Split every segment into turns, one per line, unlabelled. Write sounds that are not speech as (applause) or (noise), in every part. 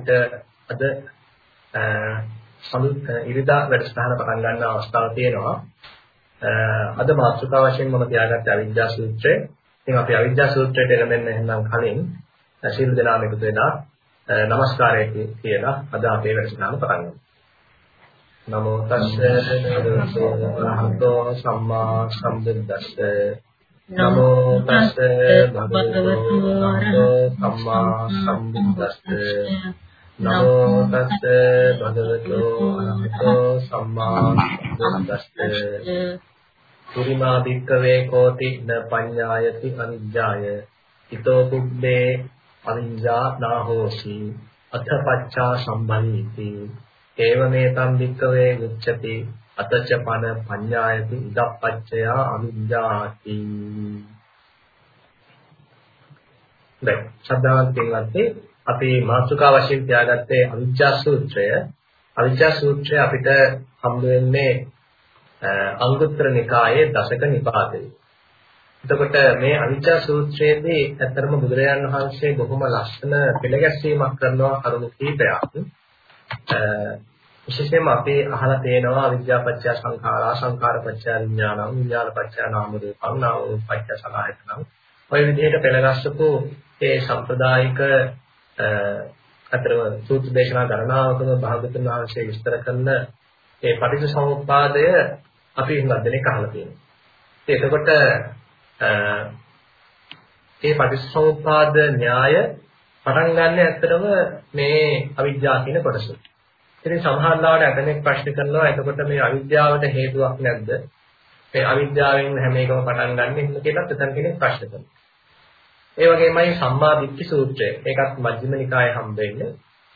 අපිට අද සමුත් ඉරිදා වැඩසටහන පටන් ගන්න අවස්ථාව තියෙනවා. අද මාතෘකාව වශයෙන් මම තියාගත්තේ අවිද්‍යා සූත්‍රය. ඉතින් අපි අවිද්‍යා සූත්‍රයට එළඹෙන්න එහෙනම් කලින් ශීල දනාම එකතු වෙලා নমස්කාරය කියලා අද අපේ වැඩසටහන පටන් ගමු. නමෝ තස්ස භගවතෝ සම්මා සම්බුද්දස්ස නමෝ තස්ස භගවතු වරහතෝ සම්මා සම්බුද්දස්ස නමෝ තස්ස භගවතු වරහතෝ සම්මා සම්බුද්දස්ස පුරිමා භික්කවේ කෝටි න පඤ්ඤායති අනිජ්ජාය. ඊතෝ බුබ්බේ අනිජ්ජා නාහෝසි අථපච්චා සම්බන්නිති ඒවමේතම් භික්කවේ උච්චති. අතච පන පඤ්ඤායති ඉදප්පච්චය අවිද්‍යාති දැන් ශ්‍රද්ධාවන්ත පින්වත්නි අපි මාතෘකා වශයෙන් තියාගත්තේ අවිජ්ජා සූත්‍රය. අවිජ්ජා සූත්‍රය අපිට හම්බ වෙන්නේ අංගුත්තර නිකායේ දශක නිපාතේ. එතකොට මේ අවිජ්ජා සූත්‍රයේදී ඇත්තරම බුදුරජාණන් වහන්සේ බොහොම ලස්සන පෙළගැස්වීමක් කරනවා කරුණු කීපයක්. විශේෂයෙන්ම අපි අහලා තේනවා අවිද්‍යාපච්චය සංඛාරා සංඛාරපච්චය විඥානං විඥානපච්චය නාම රූපං නාම රූපපච්චය සලආයතනං. ඔය විදිහට පෙළගස්සපු ඒ සම්ප්‍රදායික අතරම සූත්‍ර දේශනා ගණනාවකම භාගතුන් වහන්සේ විස්තර කරන ඒ පටිච්චසමුප්පාදය අපි හුඟක් දෙනෙක් අහලා තියෙනවා. එතකොට ඒ පටිච්චසමුප්පාද න්‍යාය පටන් ගන්න ඇත්තටම මේ අවිද්‍යාව කියන කොටස. ඉතින් සමහර ලාවට අතනෙක් ප්‍රශ්න කරනවා එතකොට මේ අවිද්‍යාවට හේතුවක් නැද්ද? මේ අවිද්‍යාවෙන් හැම එකම පටන් ගන්න එහෙම කියලා එතන කෙනෙක් ප්‍රශ්න කරනවා. ඒ වගේමයි සම්මා දිට්ඨි සූත්‍රය. ඒකත් මජ්ක්‍ධිම නිකායේ හම්බ වෙන්නේ.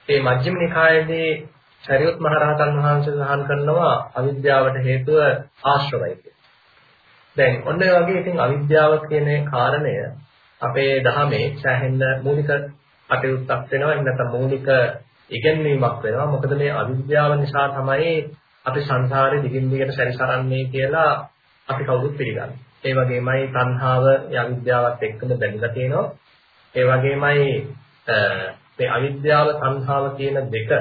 මේ මජ්ක්‍ධිම නිකායේදී සරියුත් මහ රහතන් වහන්සේ සඳහන් කරනවා අවිද්‍යාවට හේතුව ආශ්‍රවයි කියලා. දැන් ඔන්න ඒ වගේ ඉතින් අවිද්‍යාව කියන කාරණය අපේ ධර්මයේ සෑහෙන මූලික අටයුත්තක් වෙනවා. එහෙම නැත්නම් මූලික ඉගැන්වීමක් වෙනවා. මොකද මේ අවිද්‍යාව නිසා තමයි අපි සංසාරේ දිගින් දිගට සැරිසරන්නේ කියලා අපි කවුරුත් පිළිගන්නේ. ඒ වගේමයි තණ්හාව අවිද්‍යාවත් එක්කම බැඳලා තියෙනවා. ඒ වගේමයි මේ අවිද්‍යාව තණ්හාව කියන දෙක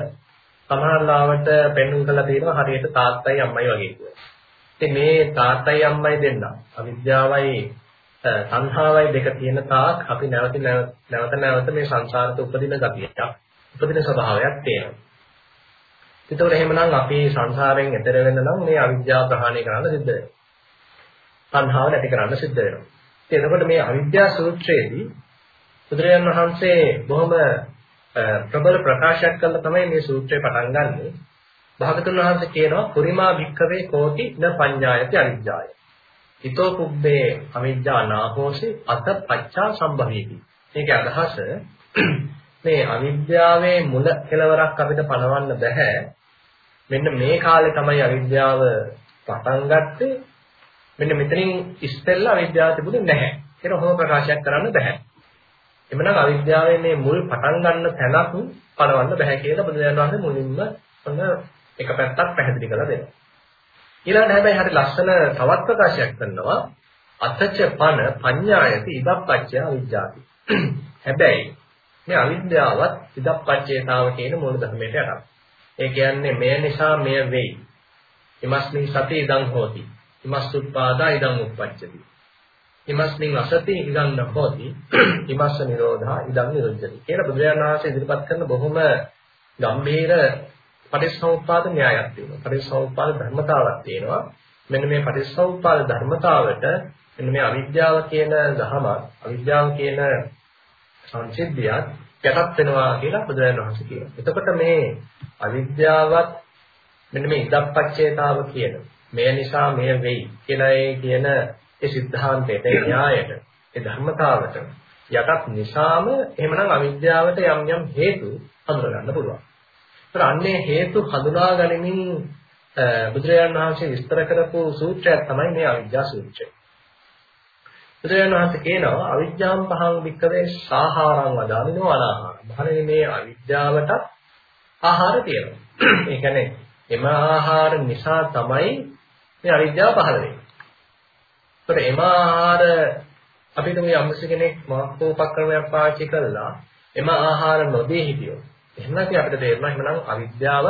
සමහරවිට පෙන්වන්න කළා තියෙනවා හරියට තාත්තයි අම්මයි වගේ කියලා. ඉතින් මේ තාත්තයි අම්මයි දෙන්න අවිද්‍යාවයි තණ්හාවයි දෙක තියෙන තාක් අපි නැවත නැවත නැවත මේ සංසාරට උපදින ගතියක් උපදින ස්වභාවයක් තියෙනවා. ඒතකොට එහෙමනම් අපි සංසාරයෙන් එතර වෙන්න නම් මේ අවිද්‍යාව ප්‍රහාණය කරන්න සිද්ධ වෙනවා. තණ්හාව නැති කරන්න සිද්ධ වෙනවා. ඉතින් එතකොට මේ අවිද්‍යා සූත්‍රයේදී බුදුරජාණන් වහන්සේ බොහොම ප්‍රබල ප්‍රකාශයක් කළා තමයි මේ සූත්‍රය පටන් ගන්නෙ. භාගතුන් වහන්සේ කියනවා පුරිමා භික්ඛවේ කෝටි න පඤ්ඤායති අවිජ්ජාය. ඊතෝ කුබ්බේ අවිජ්ජා නාහෝසි අත පච්චා සම්භවීති. මේකේ අදහස (clears throat) මේ අවිද්‍යාවේ මුල කෙලවරක් අපිට පණවන්න බෑ. මෙන්න මේ කාලේ තමයි අවිද්‍යාව පටන් ගත්තේ. මෙන්න මෙතනින් ඉස්සෙල්ලා අවිද්‍යාව තිබුණේ නැහැ. ඒක හොම ප්‍රකාශයක් කරන්න බෑ. එමනම් අවිද්‍යාවේ මේ මුල් පටන් ගන්න තැනක් පණවන්න බෑ කියලා බුදුරජාණන් වහන්සේ මුලින්ම ඔන්න එක පැත්තක් පැහැදිලි කරලා දෙනවා. ඊළඟට හැබැයි හරි ලස්සන තවත් ප්‍රකාශයක් කරනවා අතච පන පඤ්ඤායති ඉදප්පච්චය අවිද්‍යාවයි. හැබැයි මේ අවිද්‍යාවත් ඉදප්පච්චේතාව කියන මූල ධර්මයට යටත්. ඒ කියන්නේ මෙය නිසා මෙය වෙයි. ඉමස්මින් සති ඉදං හෝති. ඉමස්සුත්පාදා ඉදං උප්පච්චති. ඉමස්මින් අසති ඉදං නහෝති. ඉමස්ස නිරෝධා ඉදං නිරුද්ධති. කියලා බුදුරජාණන් වහන්සේ ඉදිරිපත් කරන බොහොම ගම්භීර පටිච්චසමුප්පාද න්‍යායක් තියෙනවා. පටිච්චසමුප්පාද ධර්මතාවක් තියෙනවා. මෙන්න මේ පටිච්චසමුප්පාද ධර්මතාවට මෙන්න මේ අවිද්‍යාව කියන ධහම අවිද්‍යාව කියන සංසිද්ධියත් යටත් වෙනවා කියලා බුදුරජාණන් වහන්සේ කියනවා. එතකොට මේ අවිද්‍යාවත් මෙන්න මේ ඉදප්පච්චේතාව කියන මේ නිසා මේ වෙයි කියලා ඒ කියන ඒ સિદ્ધාන්තයට ඒ න්‍යායට ඒ ධර්මතාවට යටත් නිසාම එහෙමනම් අවිද්‍යාවට යම් යම් හේතු හඳුනගන්න පුළුවන්. ඒතර අන්නේ හේතු හඳුනා ගනිමින් බුදුරජාණන් වහන්සේ විස්තර කරපු සූත්‍රයක් තමයි මේ අවිද්‍යා සූත්‍රය. බුදුරජාණන් වහන්සේ කියනවා අවිද්‍යාම් පහං වික්කවේ සාහාරං වදාමිනෝ අනාහාර. මහණෙනි මේ අවිද්‍යාවට ආහාර තියෙනවා. ඒ කියන්නේ එම ආහාර නිසා තමයි මේ අවිද්‍යාව පහළ වෙන්නේ. ඒතර එම ආහාර අපිට මේ අම්මස කෙනෙක් මාකෝපක්‍රමයක් පාවිච්චි කළා එම ආහාර නොදී හිටියොත් එහෙම නැති අපිට තේරෙනවා එහෙමනම් අවිද්‍යාව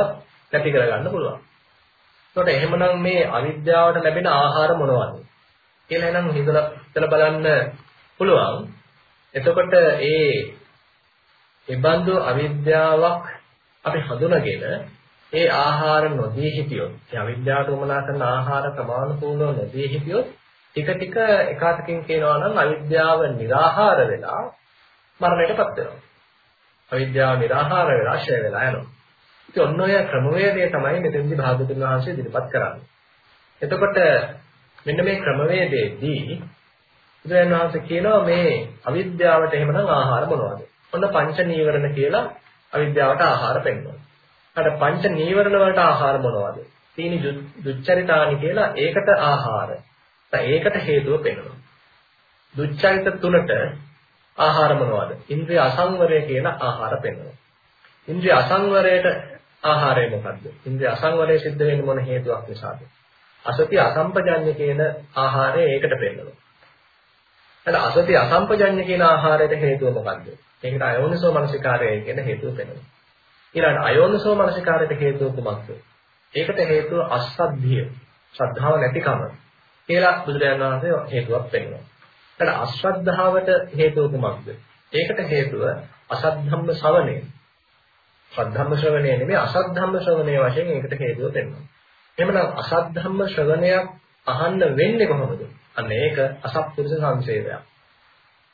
නැති කරගන්න පුළුවන්. එතකොට එහෙමනම් මේ අවිද්‍යාවට ලැබෙන ආහාර මොනවද? කියලා එහෙනම් හිතලා හිතලා බලන්න පුළුවන්. එතකොට ඒ ඒබඳු අවිද්‍යාවක් අපි හඳුනගෙන ඒ ආහාර නොදී හිටියොත් අවිද්‍යාවට උමනා කරන ආහාර ප්‍රමාණිකූලව නොදී හිටියොත් ටික ටික එකතකින් කියනවා නම් අවිද්‍යාව निराහාර වෙලා මරණයටපත් වෙනවා. අවිද්‍යාව निराහාර වෙලා ශය වෙලා යනවා. ඉතින් ඔන්න ඔය ක්‍රමවේදය තමයි මෙතෙන්දී භාගතුන් වහන්සේ ඉදිරිපත් කරන්නේ. එතකොට මෙන්න මේ ක්‍රමවේදයේදී බුදුන් වහන්සේ කියනවා මේ අවිද්‍යාවට එහෙමනම් ආහාර මොනවද? ඔන්න පංච නීවරණ කියලා අවිද්‍යාවට ආහාර පෙන්වනවා. අර පංච නීවරණ වලට ආහාර මොනවද? තීනි දුච්චරිතානි කියලා ඒකට ආහාර. ඒකට හේතුව පෙන්වනවා. දුච්චරිත තුනට ආහාර මොනවද? ඉන්ද්‍රිය අසංවරය කියලා ආහාර පෙන්වනවා. ඉන්ද්‍රිය අසංවරයට ආහාරය මොකද්ද? ඉන්ද්‍රිය අසංවරය සිද්ධ වෙන්නේ මොන හේතුවක් නිසාද? අසති අසම්පජඤ්ඤ කියන ආහාරය ඒකට පෙන්නනවා. එතන අසති අසම්පජඤ්ඤ කියන ආහාරයට හේතුව මොකද්ද? ඒකට අයෝනිසෝ මනසිකාරය කියන හේතුව පෙන්නනවා. ඊළඟට අයෝනිසෝ මනසිකාරයට හේතුව කුමක්ද? ඒකට හේතුව අස්සද්ධිය. ශ්‍රද්ධාව නැතිකම කියලා බුදුරජාණන් වහන්සේ හේතුවක් පෙන්නනවා. එතන අශ්‍රද්ධාවට හේතුව කුමක්ද? ඒකට හේතුව අසද්ධම්ම ශ්‍රවණය. සද්ධම්ම ශ්‍රවණය නෙමෙයි අසද්ධම්ම ශ්‍රවණය වශයෙන් ඒකට හේතුව දෙනවා. එහෙමනම් අසද්ධම්ම ශ්‍රවණයක් අහන්න වෙන්නේ කොහොමද? අන්න ඒක අසත්පුරුෂ සංසේවයක්.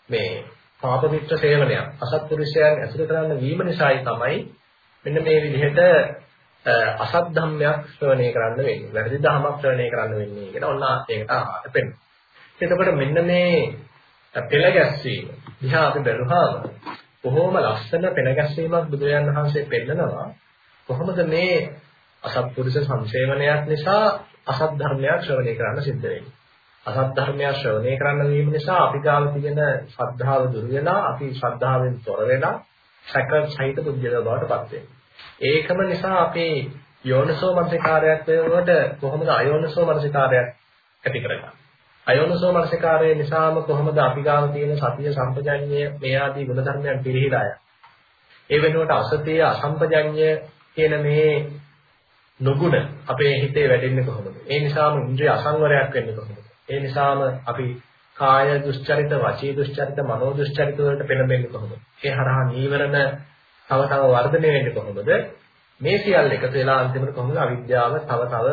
මේ පාප මිත්‍ර සේවනයක්. අසත්පුරුෂයන් ඇසුරු කරන්න වීම නිසායි තමයි මෙන්න මේ විදිහට අසත් ධම්මයක් ශ්‍රවණය කරන්න වෙන්නේ. වැරදි ධර්මයක් ශ්‍රවණය කරන්න වෙන්නේ කියලා ඔන්න ඒකට ආහාර පෙන්නනවා. එතකොට මෙන්න මේ පෙළ ගැස්වීම දිහා අපි බැලුවාම බොහොම ලස්සන පෙළ ගැස්වීමක් බුදුරජාන් වහන්සේ පෙන්නනවා. කොහොමද මේ අසත්පුරුෂ සංසේවනයක් නිසා අසත් ධර්මයක් ශ්‍රවණය කරන්න සිද්ධ වෙන්නේ. අසත් ධර්මයක් ශ්‍රවණය කරන්න වීම නිසා අපි ගාව තියෙන ශ්‍රද්ධාව දුර වෙලා අපි ශ්‍රද්ධාවෙන් තොර වෙලා සැක සහිත බුද්ධිය බවට පත් වෙනවා. ඒකම නිසා අපේ යෝනිසෝ මනසිකාරයක් වෙනකොට කොහොමද අයෝනිසෝ මනසිකාරයක් ඇති කරගන්නේ? අයෝනිසෝ මනසිකාරය නිසාම කොහොමද අපි ගාව තියෙන සතිය සම්පජඤ්ඤය මේ ආදී ගුණ ධර්මයන් පිළිහිලා යන්නේ? ඒ වෙනුවට අසතිය අසම්පජඤ්ඤය කියන මේ නුගුණ අපේ හිතේ වැඩෙන්නේ කොහොමද? ඒ නිසාම ඉන්ද්‍රිය අසංවරයක් වෙන්නේ කොහොමද? ඒ නිසාම අපි කාය දුස්චරිත, වචී දුස්චරිත, මනෝ දුස්චරිත වලට පෙළඹෙන්නේ කොහොමද? ඒ හරහා නීවරණ තව තව වර්ධනය වෙන්නේ කොහොමද? මේ සියල්ල එකතු වෙලා අන්තිමට කොහොමද අවිද්‍යාව තව තව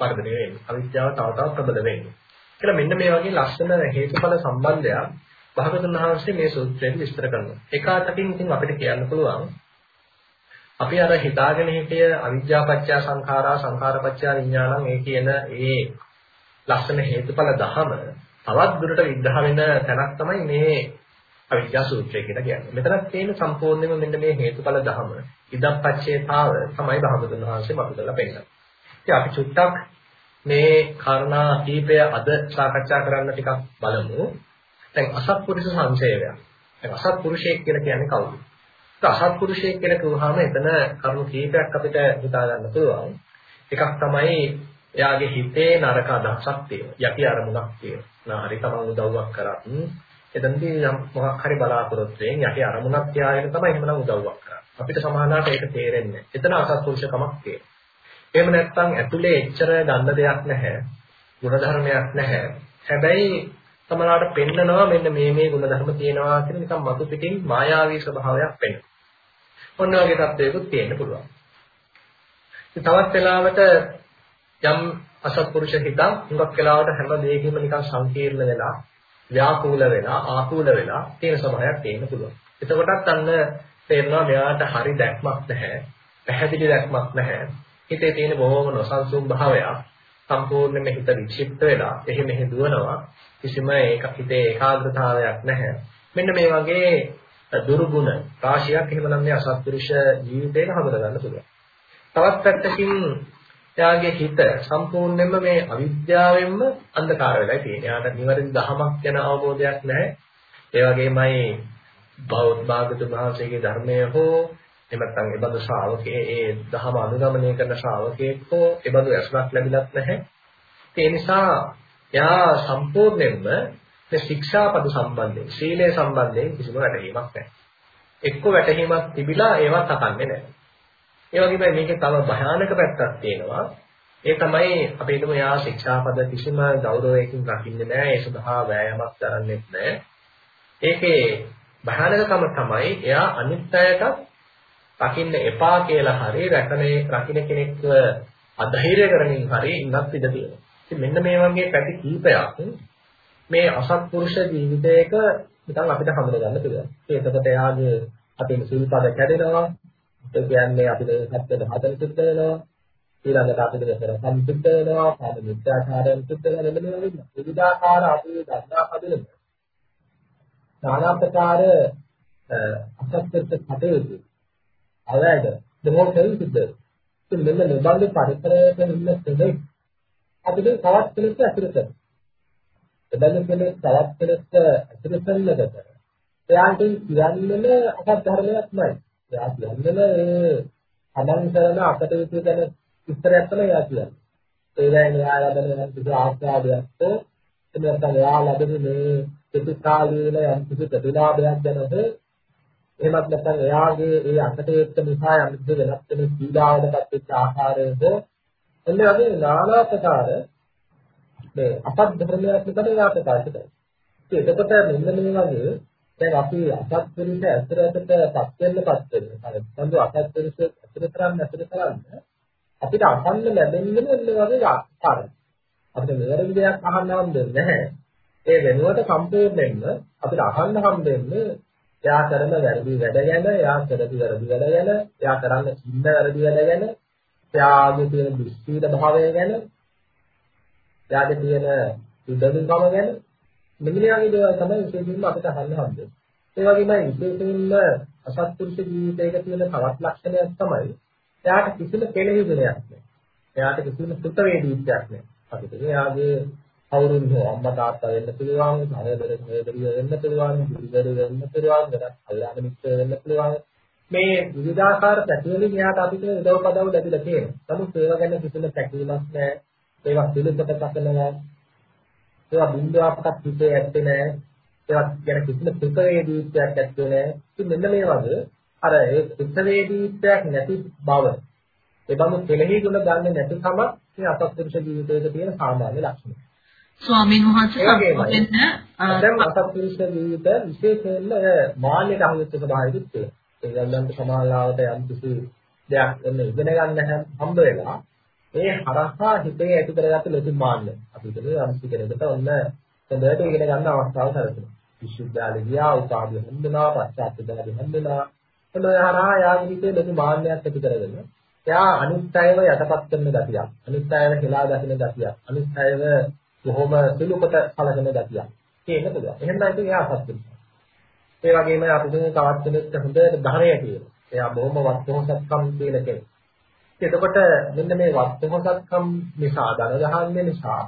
වර්ධනය වෙන්නේ? අවිද්‍යාව තව තව ප්‍රබල වෙන්නේ? කියලා මෙන්න මේ වගේ ලස්සන හේතුඵල සම්බන්ධයක් භාගතුන් වහන්සේ මේ සූත්‍රයෙන් විස්තර කරනවා. ඒකාතකින් ඉතින් අපිට කියන්න පුළුවන් අපි අර හිතාගෙන හිටිය අවිද්‍යාපච්චය සංඛාරා සංඛාරපච්චය විඥානං ඒ කියන ඒ ලස්සන හේතුඵල ධහම තවත් දුරට විග්‍රහ වෙන තැනක් තමයි මේ අවිද්‍යා සූත්‍රය කියලා කියන්නේ. මෙතන තියෙන සම්පූර්ණයෙන්ම මෙන්න මේ හේතුඵල ධහම ඉදප්පච්චේතාව තමයි භාගතුන් වහන්සේ මතු කරලා පෙන්නන්නේ. ඉතින් අපි චුට්ටක් මේ කාරණා කීපය අද සාකච්ඡා කරන්න ටිකක් බලමු. දැන් අසත්පුරුෂ සංසේවය. දැන් අසත්පුරුෂයෙක් කියලා කියන්නේ කවුද? අසත්පුරුෂයෙක් කියලා කිව්වහම එතන කරුණු කීපයක් අපිට හිතා ගන්න පුළුවන්. එකක් තමයි එයාගේ හිතේ නරක අදහසක් තියෙනවා. යටි අරමුණක් තියෙනවා. හරි තමන් උදව්වක් කරත් එතනදී යම් මොකක් හරි බලාපොරොත්තු වෙන යටි අරමුණක් තියාගෙන තමයි එහෙමනම් උදව්වක් කරන්නේ. අපිට සමානලාට ඒක තේරෙන්නේ නැහැ. එතන අසත්පුරුෂකමක් තියෙනවා. එහෙම නැත්නම් ඇතුලේ එච්චර ගන්න දෙයක් නැහැ. ගුණධර්මයක් නැහැ. හැබැයි තමලාට පෙන්නනවා මෙන්න මේ මේ ගුණධර්ම තියෙනවා කියන නිකන් මතු පිටින් මායාවී ස්වභාවයක් පෙන්වනවා. ඔන්න ඔයගේ තත්ත්වයකුත් තියෙන්න පුළුවන්. තවත් වෙලාවට යම් අසත්පුරුෂ හිතක් හුඟක් වෙලාවට හැම දෙයකම නිකන් සංකීර්ණ වෙලා ව්‍යාකූල වෙලා ආකූල වෙලා තියෙන ස්වභාවයක් තියෙන්න පුළුවන්. එතකොටත් අන්න තේරෙනවා මෙයාට හරි දැක්මක් නැහැ. පැහැදිලි දැක්මක් නැහැ. හිතේ තියෙන බොහොම නොසන්සුන් භාවයක් සම්පූර්ණයෙන්ම හිත වික්ෂිප්ත වෙලා එහෙ මෙහෙ දුවනවා. කිසිම ඒක හිතේ ඒකාග්‍රතාවයක් නැහැ. මෙන්න මේ වගේ දුර්ගුණ රාශියක් එහෙමනම් මේ අසත්පුරුෂ ජීවිතේක හඳුනා ගන්න පුළුවන්. තවත් පැත්තකින් එයාගේ හිත සම්පූර්ණයෙන්ම මේ අවිද්‍යාවෙන්ම අන්ධකාර වෙලා තියෙනවා. එයාට නිවැරදි ධහමක් ගැන අවබෝධයක් නැහැ. ඒ වගේමයි බෞද්ධ භාගතුන් වහන්සේගේ ධර්මය හෝ එහෙම නැත්නම් ඒ බඳු ශ්‍රාවකයේ ඒ ධහම අනුගමනය කරන ශ්‍රාවකයෙක් හෝ ඒ බඳු ඇසුරක් ලැබිලත් නැහැ. ඒ නිසා එයා සම්පූර්ණයෙන්ම මේ ශික්ෂාපද සම්බන්ධයෙන්, සීලය සම්බන්ධයෙන් කිසිම වැටහීමක් නැහැ. එක්ක වැටහීමක් තිබිලා ඒවත් අකන්නේ නැහැ. ඒ වගේම මේකේ තව භයානක පැත්තක් තියෙනවා. ඒ තමයි අපි හිතමු යා ශික්ෂාපද කිසිම ගෞරවයකින් රකින්නේ නැහැ. ඒ සඳහා වෑයමක් කරන්නේ නැහැ. ඒකේ භයානකකම තමයි එයා අනිත් අයට රකින්න එපා කියලා හරි රැකනේ රකින්න කෙනෙක්ව අධෛර්ය කරමින් හරි ඉන්නත් ඉඩ තියෙනවා. ඉතින් මෙන්න මේ වගේ පැති කීපයක් මේ අසත්පුරුෂ ජීවිතයක නිකන් අපිට හඳුන ගන්න පුළුවන්. ඒකකට එයාගේ අපේ සිල්පද කැඩෙනවා. ඒ කියන්නේ අපිට සත්‍යද හදන සිද්ධ වෙනවා. ඊළඟට අපිට වෙන සම්පූර්ණ වෙනවා. කාම මිත්‍යාචාරයෙන් සිද්ධ වෙනවා. මෙන්න මේ වගේ විවිධාකාර අපේ දන්නා හදන নানা ප්‍රකාර අසත්පුරුෂ කටයුතු අවැඩ දෙමෝල් කෙරෙහි සිද්ධ වෙනවා. ඉතින් මෙන්න නිබඳු පරිසරයක ඉන්න කෙනෙක් අපිට තවත් කෙනෙක් ඇසුරු කරනවා. එබැවින් කෙනෙක් තවත් කෙනෙක්ට ඇසුරු කරනකොට එයාට කියන්නේම අසත් ධර්මයක්මයි. එයා කියන්නේම ඒ අනන් කරන අකටයුතු ගැන විස්තරයක් තමයි එයා කියන්නේ. ඒ කියන්නේ එයා ලබන කිසි ආස්වාදයක් හෝ එහෙම නැත්නම් එයා ලබන මේ ප්‍රතිකාලීන යම් කිසි ප්‍රතිලාභයක් ගැන හෝ එහෙමත් නැත්නම් එයාගේ ඒ අකටයුත්ත නිසා යම් කිසි වෙනස් වෙන පීඩාවකටපත් වෙච්ච ආකාරය හෝ එන්න වගේ নানা ප්‍රකාර මේ අපත් ධර්මයක් විතර එයා ප්‍රකාශ කරනවා. එතකොට මෙන්න මේ වගේ දැන් අපි අසත්පුරුෂ ඇසුරටපත් වෙන්නපත් වෙනවා. සම්දු අසත්පුරුෂ ඇසුර කරන්න ඇසුර කරන්න අපිට අහන්න ලැබෙන්නේ මෙන්න වගේ ආකාරය. අපිට මෙවැනි දෙයක් අහන්න හම්බෙන්නේ නැහැ. ඒ වෙනුවට සම්පූර්ණයෙන්ම අපිට අහන්න හම්බෙන්නේ එයා කරන වැරදි වැඩ ගැන, එයා කරපු වැරදි වැඩ ගැන, එයා කරන්න ඉන්න වැරදි වැඩ ගැන, එයාගේ තියෙන දුස්සීල භාවය ගැන, එයාගේ තියෙන උදවිකම ගැන මෙන්න මේ වගේ දේවල් තමයි විශේෂයෙන්ම අපිට අහන්න හම්බෙන්නේ. ඒ වගේමයි විශේෂයෙන්ම අසත්පුරුෂ ජීවිතයක තියෙන තවත් ලක්ෂණයක් තමයි එයාට කිසිම කෙලෙහි ගුණයක් නැහැ. එයාට කිසිම සුත වේදීත්වයක් නැහැ. අපිට එයාගේ කවුරුන් හෝ අම්මා තාත්තා වෙන්න පුළුවන්, සහෝදර සහෝදරිය වෙන්න පුළුවන්, ගුරුවරු වෙන්න පුළුවන්, වෙනත් කල්යාණ මිත්‍ර වෙන්න පුළුවන්. මේ විවිධාකාර පැතිවලින් එයාට අපිට උදව් පදව් ලැබිලා තියෙනවා. නමුත් ඒවා ගැන කිසිම පැකිලීමක් නැහැ. ඒවා පිළිපත කසනවා. ඒවා බින්දුවක්වත් හිතේ ඇත්තේ නැහැ. ඒවා ගැන කිසිම සුඛවේදීත්වයක් ඇත්තේ නැහැ. ඉතින් මෙන්න මේ වගේ අර ඒ සුඛවේදීත්වයක් නැති බව ඒ බඳු කෙලෙහි ගුණ ගන්න නැතිකම මේ අසත්පුරුෂ ජීවිතයේ තියෙන සාමාන්‍ය ලක්ෂණය.
ස්වාමීන් වහන්සේ සම්පූර්ණ
දැන් අසත්පුරුෂ ජීවිත විශේෂයෙන්ම මාන්නයට අහුවෙච්ච ස්වභාවයකුත් තියෙනවා. ඒ ගල්ලන්ට සමාලාවට යම් කිසි දෙයක් ඉගෙන ගන්න හම්බ වෙලා ඒ හරහා හිතේ ඇති කරගත්ත ලොකු මාන්නය. අපි හිතේ යම් කිසි කෙනෙකුට ඔන්න හොඳට ඉගෙන ගන්න අවස්ථාව සැලසෙනවා. විශ්වවිද්‍යාලේ ගියා උපාධිය හම්බුණා පශ්චාත් විද්‍යාලේ හම්බුණා එතන හරහා යාගේ හිතේ ලොකු මාන්නයක් ඇති කරගෙන එයා අනිත් අයව යටපත් කරන ගතියක් අනිත් අයව හෙලා දකින ගතියක් අනිත් අයව කොහොම සිලුකට සලකන ගතියක්. ඒක පුළුවන් එහෙනම් ඉතින් එයා අසත්‍ය ඒ වගේම අපි මේ තවත් කෙනෙක්ට හොඳට ධර්මය කියනවා එයා බොහොම වත්පොහසත්කම් කියන කෙනෙක්. එතකොට මෙන්න මේ වත්පොහසත්කම් නිසා ධන ගහන්නේ නිසා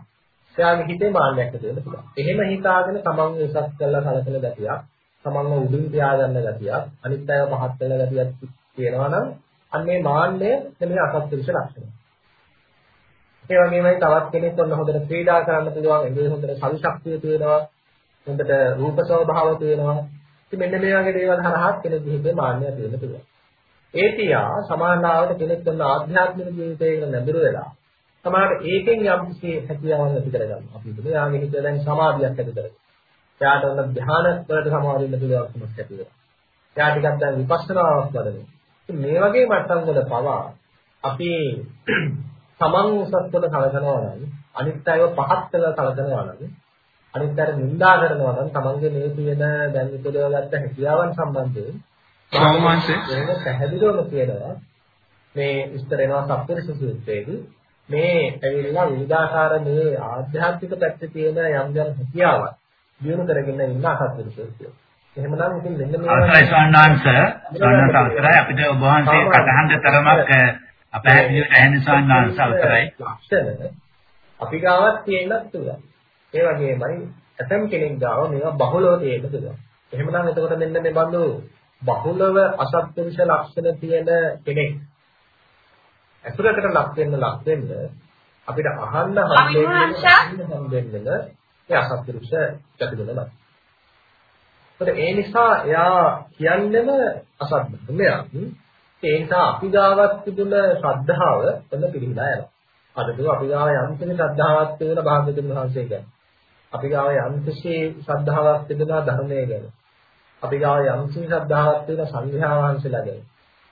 එයාගේ හිතේ මාන්නයක් ඇති වෙන්න පුළුවන්. එහෙම හිතාගෙන තමන් උසස් කරලා සැලකෙන ගතියක්, තමන්ව උඩින් තියාගන්න ගතියක්, අනිත් අයව පහත් කරන ගතියක් තියෙනවා නම් අන්නේ මාන්නය නෙමෙයි අසත්පුරුෂ ලක්ෂණය. ඒ වගේමයි තවත් කෙනෙක් ඔන්න හොඳට ක්‍රීඩා කරන්න පුළුවන්, එගේ හොඳට සවිශක්තිය තියෙනවා, හොඳට රූප ස්වභාව තියෙනවා. ඉතින් මෙන්න මේ වගේ දේවල් හරහා කෙනෙකුගේ හිතේ මාන්නය තියෙන්න පුළුවන්. ඒ තියා සමානාවට කෙනෙක් ඔන්න ආධ්‍යාත්මික ජීවිතයකට නැඹුරු වෙලා සමහරට ඒකෙන් යම් කිසි හැකියාවක් ඇති කරගන්න. අපි හිතමු යාගේ හිත දැන් සමාධියක් ඇති කරගන්න. එයාට ඔන්න ධ්‍යාන වලට සමාදින්න පුළුවන්කමක් ඇති වෙනවා. එයා ටිකක් දැන් විපස්සනාවක් වඩනවා. මේ වගේ මට්ටම් වල පවා අපි (clears throat) තමන් උසස් කොට කලකනවා නම් අනිත් අයව පහත් කරලා කලකනවා නම් අනිත් අයට නිඳා කරනවා නම් තමන්ගේ මේ තියෙන දැන් ඉපදවගත්ත හැකියාවන් සම්බන්ධයෙන් එහෙම පැහැදිලිවම කියනවා මේ විස්තර වෙනවා සප්පුරුෂ සූත්‍රයේදී මේ ඇවිල්ලා විවිධාකාර මේ ආධ්‍යාත්මික පැත්තේ තියෙන යම් යම් හැකියාවන් දිනු කරගෙන ඉන්න අසත්පුරුෂයෝ. එහෙමනම් ඉතින් මෙන්න මේ
අවසරයි ස්වාමීනාංශ ස්වාමීනාංශ අවසරයි අපිට ඔබ වහන්සේ කටහඬ තරමක් අපහැදිලිවට ඇහෙන ස්වාමීනාංශ අවසරයි.
අපි ගාවත් තියෙන්නත් පුළුවන්. ඒ වගේමයි ඇතම් කෙනෙක් ගාව මේවා බහුලව තියෙන්න පුළුවන්. එහෙමනම් එතකොට මෙන්න මේ බඳු බහුලව අසත්පුරුෂ ලක්ෂණ තියෙන කෙනෙක් ඇසුරකට ලක් වෙන්න ලක් වෙන්න අපිට අහන්න හම්බෙන්නේ ඒ අසත්පුරුෂ ප්‍රතිගුණමයි. ඒත් ඒ නිසා එයා කියන්නේම අසත් ධර්මයක්. ඒ නිසා අපි ගාවත් තිබුණ ශ්‍රද්ධාව එන්න පිළිහිලා යනවා. අද දුව අපි ගාව යම් කෙනෙක් ශ්‍රද්ධාවක් තියෙන භාග්‍යතුන් වහන්සේ ගැන. අපි ගාව යම් කිසි ශ්‍රද්ධාවක් තිබුණා ධර්මයේ ගැන. අපි ගාව යම් කිසි ශ්‍රද්ධාවක් තියෙන සංඝයා වහන්සේලා ගැන.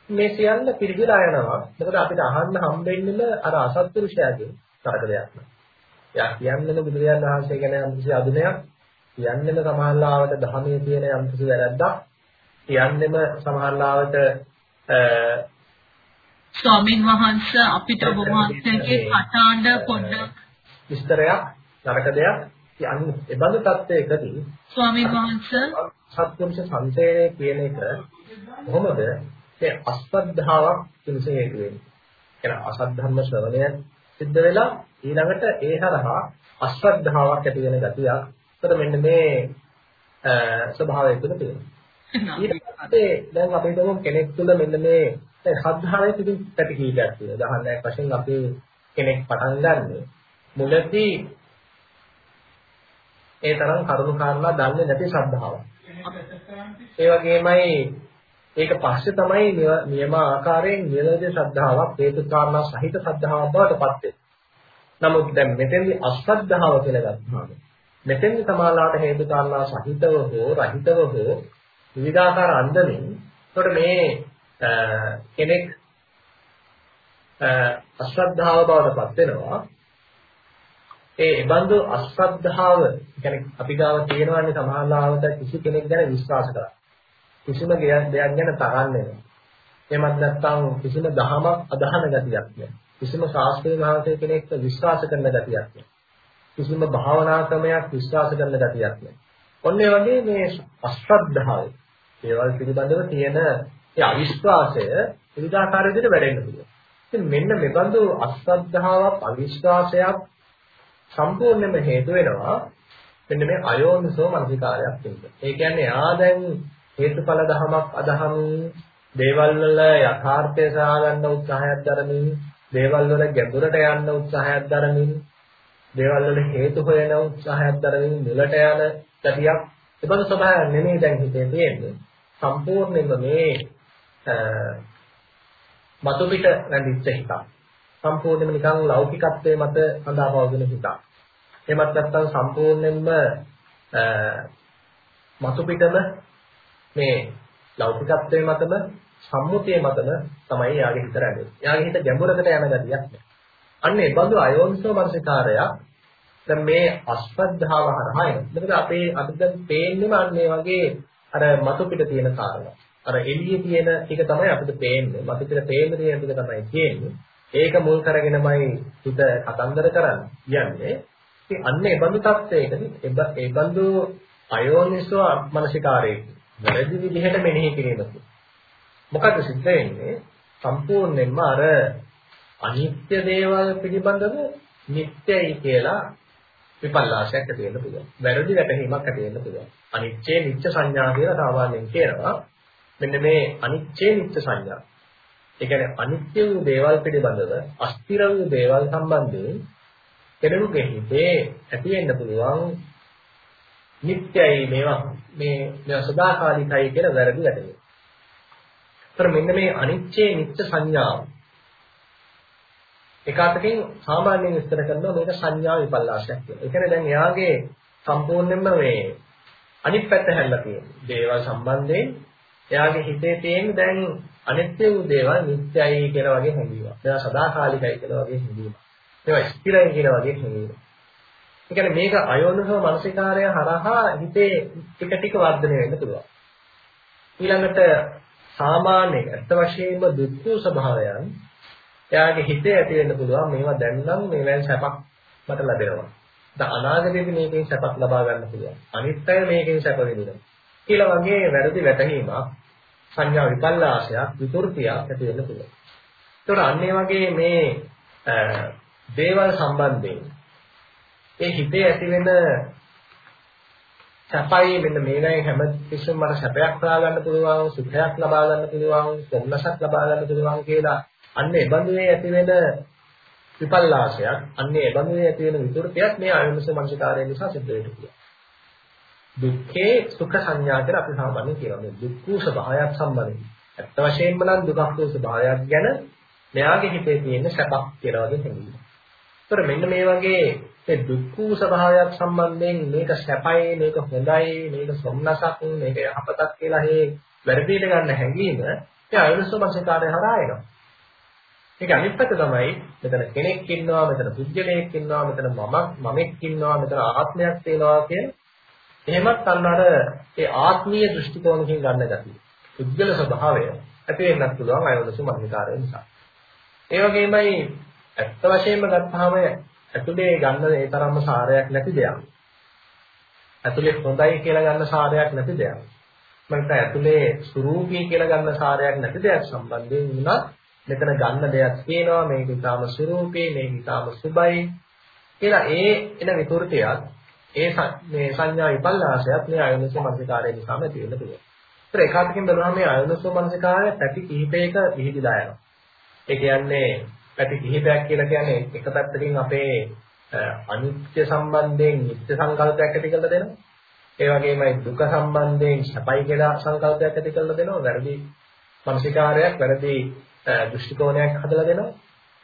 මේ සියල්ල පිළිගලා යනවා. මොකද අපිට අහන්න හම්බෙන්නේම අර අසත්පුරුෂයාගේ තරක දෙයක් නෑ. එයා කියන්නේම බුදුරජාණන් වහන්සේ ගැන යම් කිසි අදුනයක් කියන්නෙම සමහරලාවට ධර්මයේ තියෙන යම් කිසි වැරද්දක් කියන්නෙම සමහරලාවට
ස්වාමින් වහන්සේ අපිට ඔබ වහන්සේගේ කටාඬ පොඩ්ඩක්
විස්තරයක් නරක දෙයක් කියන්නේ ඒ බඳු තත්ත්වයකදී
ස්වාමින් වහන්සේ
සත්පුරුෂ සංසේනය කියන එක කොහොමද ඒ අස්පද්ධාවක් පිණිස හේතු වෙන්නේ. එන අසත් ධර්ම ශ්‍රවණය සිද්ධ වෙලා ඊළඟට ඒ හරහා අස්පද්ධාවක් ඇති වෙන ගතියක් ඒතර මෙන්න මේ ස්වභාවය තුළ තියෙනවා. ඊට දැන් අපි හිතමු කෙනෙක් තුළ මෙන්න මේ දැන් ශ්‍රද්ධාවේ තිබෙන පැති කීපයක් තියෙනවා. උදාහරණයක් වශයෙන් අපි කෙනෙක් පටන් ගන්න මුලදී ඒ තරම් කරුණු කාරණා දන්නේ නැති ශ්‍රද්ධාවක්. ඒ වගේමයි ඒක පස්සේ තමයි නියම ආකාරයෙන් නිරෝධ ශ්‍රද්ධාවක් හේතු කාරණා සහිත ශ්‍රද්ධාවක් බවට පත් වෙන්නේ. නමුත් දැන් මෙතෙන්දී අශ්‍රද්ධාව කියලා ගත්තාම මෙතෙන් සමාලාට හේතු කාරණා සහිතව හෝ රහිතව හෝ විවිධාකාර අන්දමින් එතකොට මේ කෙනෙක් අශ්‍රද්ධාව බවට පත් වෙනවා ඒ බඳු අශ්‍රද්ධාව කියන්නේ අපි ගාව තියෙනවානේ සමාලාවට කිසි කෙනෙක් ගැන විශ්වාස කරා කිසිම දෙයක් ගැන තරන්නේ නැහැ එහෙමත් නැත්නම් කිසිම දහමක් අදහන ගතියක් නැහැ කිසිම ශාස්ත්‍රීය මහාසය කෙනෙක්ට විශ්වාස කරන ගතියක් නැහැ කිසිම භාවනා ක්‍රමයක් විශ්වාස කරන ගතියක් නැහැ. ඔන්න ඒ වගේ මේ අශ්‍රද්ධාව ඒවල් පිළිබඳව තියෙන ඒ අවිශ්වාසය විවිධාකාර විදිහට වැඩෙන්න පුළුවන්. ඉතින් මෙන්න මෙබඳු අශ්‍රද්ධාවක් අවිශ්වාසයක් සම්පූර්ණයෙන්ම හේතු වෙනවා. මෙන්න මේ අයෝනිසෝ මනසිකාරයක් තියෙනවා. ඒ කියන්නේ ආ දැන් හේතුඵල ධමයක් අදහම් දේවල් වල යථාර්ථය සාගන්න උත්සාහයක් දරමින් දේවල් වල ගැඹුරට යන්න උත්සාහයක් දරමින් දේවල් වල හේතු හොයන උත්සාහයක් දරමින් මුලට යන ගතියක් ඒබඳු ස්වභාවයක් නෙමෙයි දැන් හිතේ තියෙන්නේ. සම්පූර්ණයෙන්ම මේ මතු පිට රැඳිච්ච හිතක්. සම්පූර්ණයෙන්ම නිකන් ලෞකිකත්වයේ මත හදාපවගෙන හිතක් එහෙමත් නැත්නම් සම්පූර්ණයෙන්ම මතු පිටම මේ ලෞකිකත්වයේ මතම සම්මුතියේ මතම තමයි යාගේ හිත රැඳෙන්නේ. යාගේ හිත ගැඹුරකට යන ගතියක් නෑ. අන්න ඒ බඳු අයෝනිසෝ මනසිකාරයක් දැන් මේ අස්පද්ධාව හරහා එන. මොකද අපේ අපිට දැන් පේන්නේම අන්න ඒ වගේ අර මතු පිට තියෙන කාරණා. අර එළියේ තියෙන එක තමයි අපිට පේන්නේ. මතු පිට පේන්න තියෙන එක තමයි තියෙන්නේ. ඒක මුල් කරගෙනමයි හිත කතන්දර කරන්නේ. යන්නේ. ඉතින් අන්න ඒ බඳු තත්ත්වයකදී ඒ බඳු අයෝනිසෝ මනසිකාරයේ වැරදි විදිහට මෙනෙහි කිරීමක්. මොකද සිද්ධ වෙන්නේ? සම්පූර්ණයෙන්ම අර අනිත්‍ය දේවල් පිළිබඳව නිට්ටයයි කියලා විපල්ලාශයක් ඇති වෙන්න පුළුවන්. වැරදි වැටහීමක් ඇති වෙන්න පුළුවන්. අනිත්‍ය නිත්‍ය සංඥා කියලා සාමාන්‍යයෙන් කියනවා. මෙන්න මේ අනිත්‍ය නිත්‍ය සංඥා. ඒ කියන්නේ අනිත්‍ය වූ දේවල් පිළිබඳව අස්තිර වූ දේවල් සම්බන්ධයෙන් කෙනෙකුගේ හිතේ ඇති වෙන්න පුළුවන් නිට්ටයයි මේවා මේ මේවා සදාකාලිකයි කියලා වැරදි වැටහෙනවා. ඒතර මෙන්න මේ අනිත්‍ය නිත්‍ය සංඥාව එකාතකින් සාමාන්‍යයෙන් විස්තර කරනවා මේක සංඥා විපල්ලාශයක් කියලා. ඒ කියන්නේ දැන් එයාගේ සම්පූර්ණයෙන්ම මේ අනිත් පැත්ත හැල්ලා තියෙනවා. දේවල් සම්බන්ධයෙන් එයාගේ හිතේ තියෙන දැන් අනිත්‍ය වූ දේවල් නිත්‍යයි කියලා වගේ හැඟීමක්. ඒවා සදාකාලිකයි කියලා වගේ හැඟීමක්. ඒවා ස්ථිරයි කියලා වගේ හැඟීමක්. ඒ කියන්නේ මේක අයෝනිසෝ මනසිකාරය හරහා හිතේ ටික ටික වර්ධනය වෙන්න පුළුවන්. ඊළඟට සාමාන්‍ය අර්ථ වශයෙන්ම දුක්ඛ ස්වභාවයන් එයාගේ හිතේ ඇති වෙන්න පුළුවන් මේවා දැන් නම් මේවෙන් සැපක් මට ලැබෙනවා. දැන් අනාගතයේදී මේකෙන් සැපක් ලබා ගන්න පුළුවන්. අනිත් අය මේකෙන් සැප විඳිනවා. කියලා වගේ වැරදි වැටහීමක් සංඥා විපල්ලාශයක් විකෘතියක් ඇති වෙන්න පුළුවන්. ඒතකොට අන්න වගේ මේ දේවල් සම්බන්ධයෙන් ඒ හිතේ ඇති වෙන සැපයි මෙන්න මේනයි හැම කිසිම මට සැපයක් ලබා ගන්න පුළුවන් සුඛයක් ලබා ගන්න පුළුවන් සොම්නසක් ලබා ගන්න පුළුවන් කියලා අන්න ඒ බඳුවේ ඇති වෙන විපල්ලාශයක් අන්න ඒ බඳුවේ ඇති වෙන විතුර්පයක් මේ ආයුෂ මනසිකාරය නිසා සිද්ධ වෙන්න පුළුවන්. දුක්ඛේ සුඛ සංඥා කියලා අපි සාමාන්‍යයෙන් කියනවා. මේ දුක්ඛ ස්වභාවයක් සම්බන්ධයි. ඇත්ත වශයෙන්ම නම් දුකක් ස්වභාවයක් ගැන මෙයාගේ හිතේ තියෙන සැපක් කියලා වගේ හැඟීම. ඒතර මෙන්න මේ වගේ ඒ දුක්ඛ ස්වභාවයක් සම්බන්ධයෙන් මේක සැපයි, මේක හොඳයි, මේක සොම්නසක්, මේක යහපතක් කියලා හේ වැරදියට ගන්න හැඟීම ඒ අයුරුසමසිකාරය හරහා එනවා. ඒක අනිත් පැත්ත තමයි මෙතන කෙනෙක් ඉන්නවා, මෙතන පුද්ගලයෙක් ඉන්නවා, මෙතන මම මමෙක් ඉන්නවා, මෙතන ආත්මයක් තියෙනවා කියන එහෙමත් අන්න අර ඒ ආත්මීය දෘෂ්ටි කෝණකින් ගන්න ගැතියි. පුද්ගල ස්වභාවය ඇති වෙන්නත් පුළුවන් අයෝනිසමනිකාරය නිසා. ඒ වගේමයි ඇත්ත වශයෙන්ම ගත්තාම ඇතුලේ ගන්න ඒ තරම්ම සාරයක් නැති දෙයක්. ඇතුලේ හොඳයි කියලා ගන්න සාරයක් නැති දෙයක්. මන්ට ඇතුලේ ස්වરૂපී කියලා ගන්න සාරයක් නැති දෙයක් සම්බන්ධයෙන් වුණත් මෙතන ගන්න දෙයක් තියෙනවා මේක ඊටාම ස්වરૂපී මේක ඊටාම සුබයි කියලා ඒ එන විකෘතියක් ඒ මේ සංඥා විපල්ලාසයත් මේ අයෝනිසෝ මනසිකාරය නිසාම ඇති වෙන්න පුළුවන්. ඒතර ඒකාතකින් බලනවා මේ අයෝනිසෝ මනසිකාරය පැති කිහිපයක විහිදිලා යනවා. ඒ කියන්නේ පැති කිහිපයක් කියලා කියන්නේ එක පැත්තකින් අපේ අනිත්‍ය සම්බන්ධයෙන් නිත්‍ය සංකල්පයක් ඇති කරලා දෙනවා. ඒ වගේමයි දුක සම්බන්ධයෙන් සපයි කියලා සංකල්පයක් ඇති කරලා දෙනවා. වැරදි මානසිකාරයක් වැරදි දෘෂ්ටි කෝණයක් හදලා දෙනවා.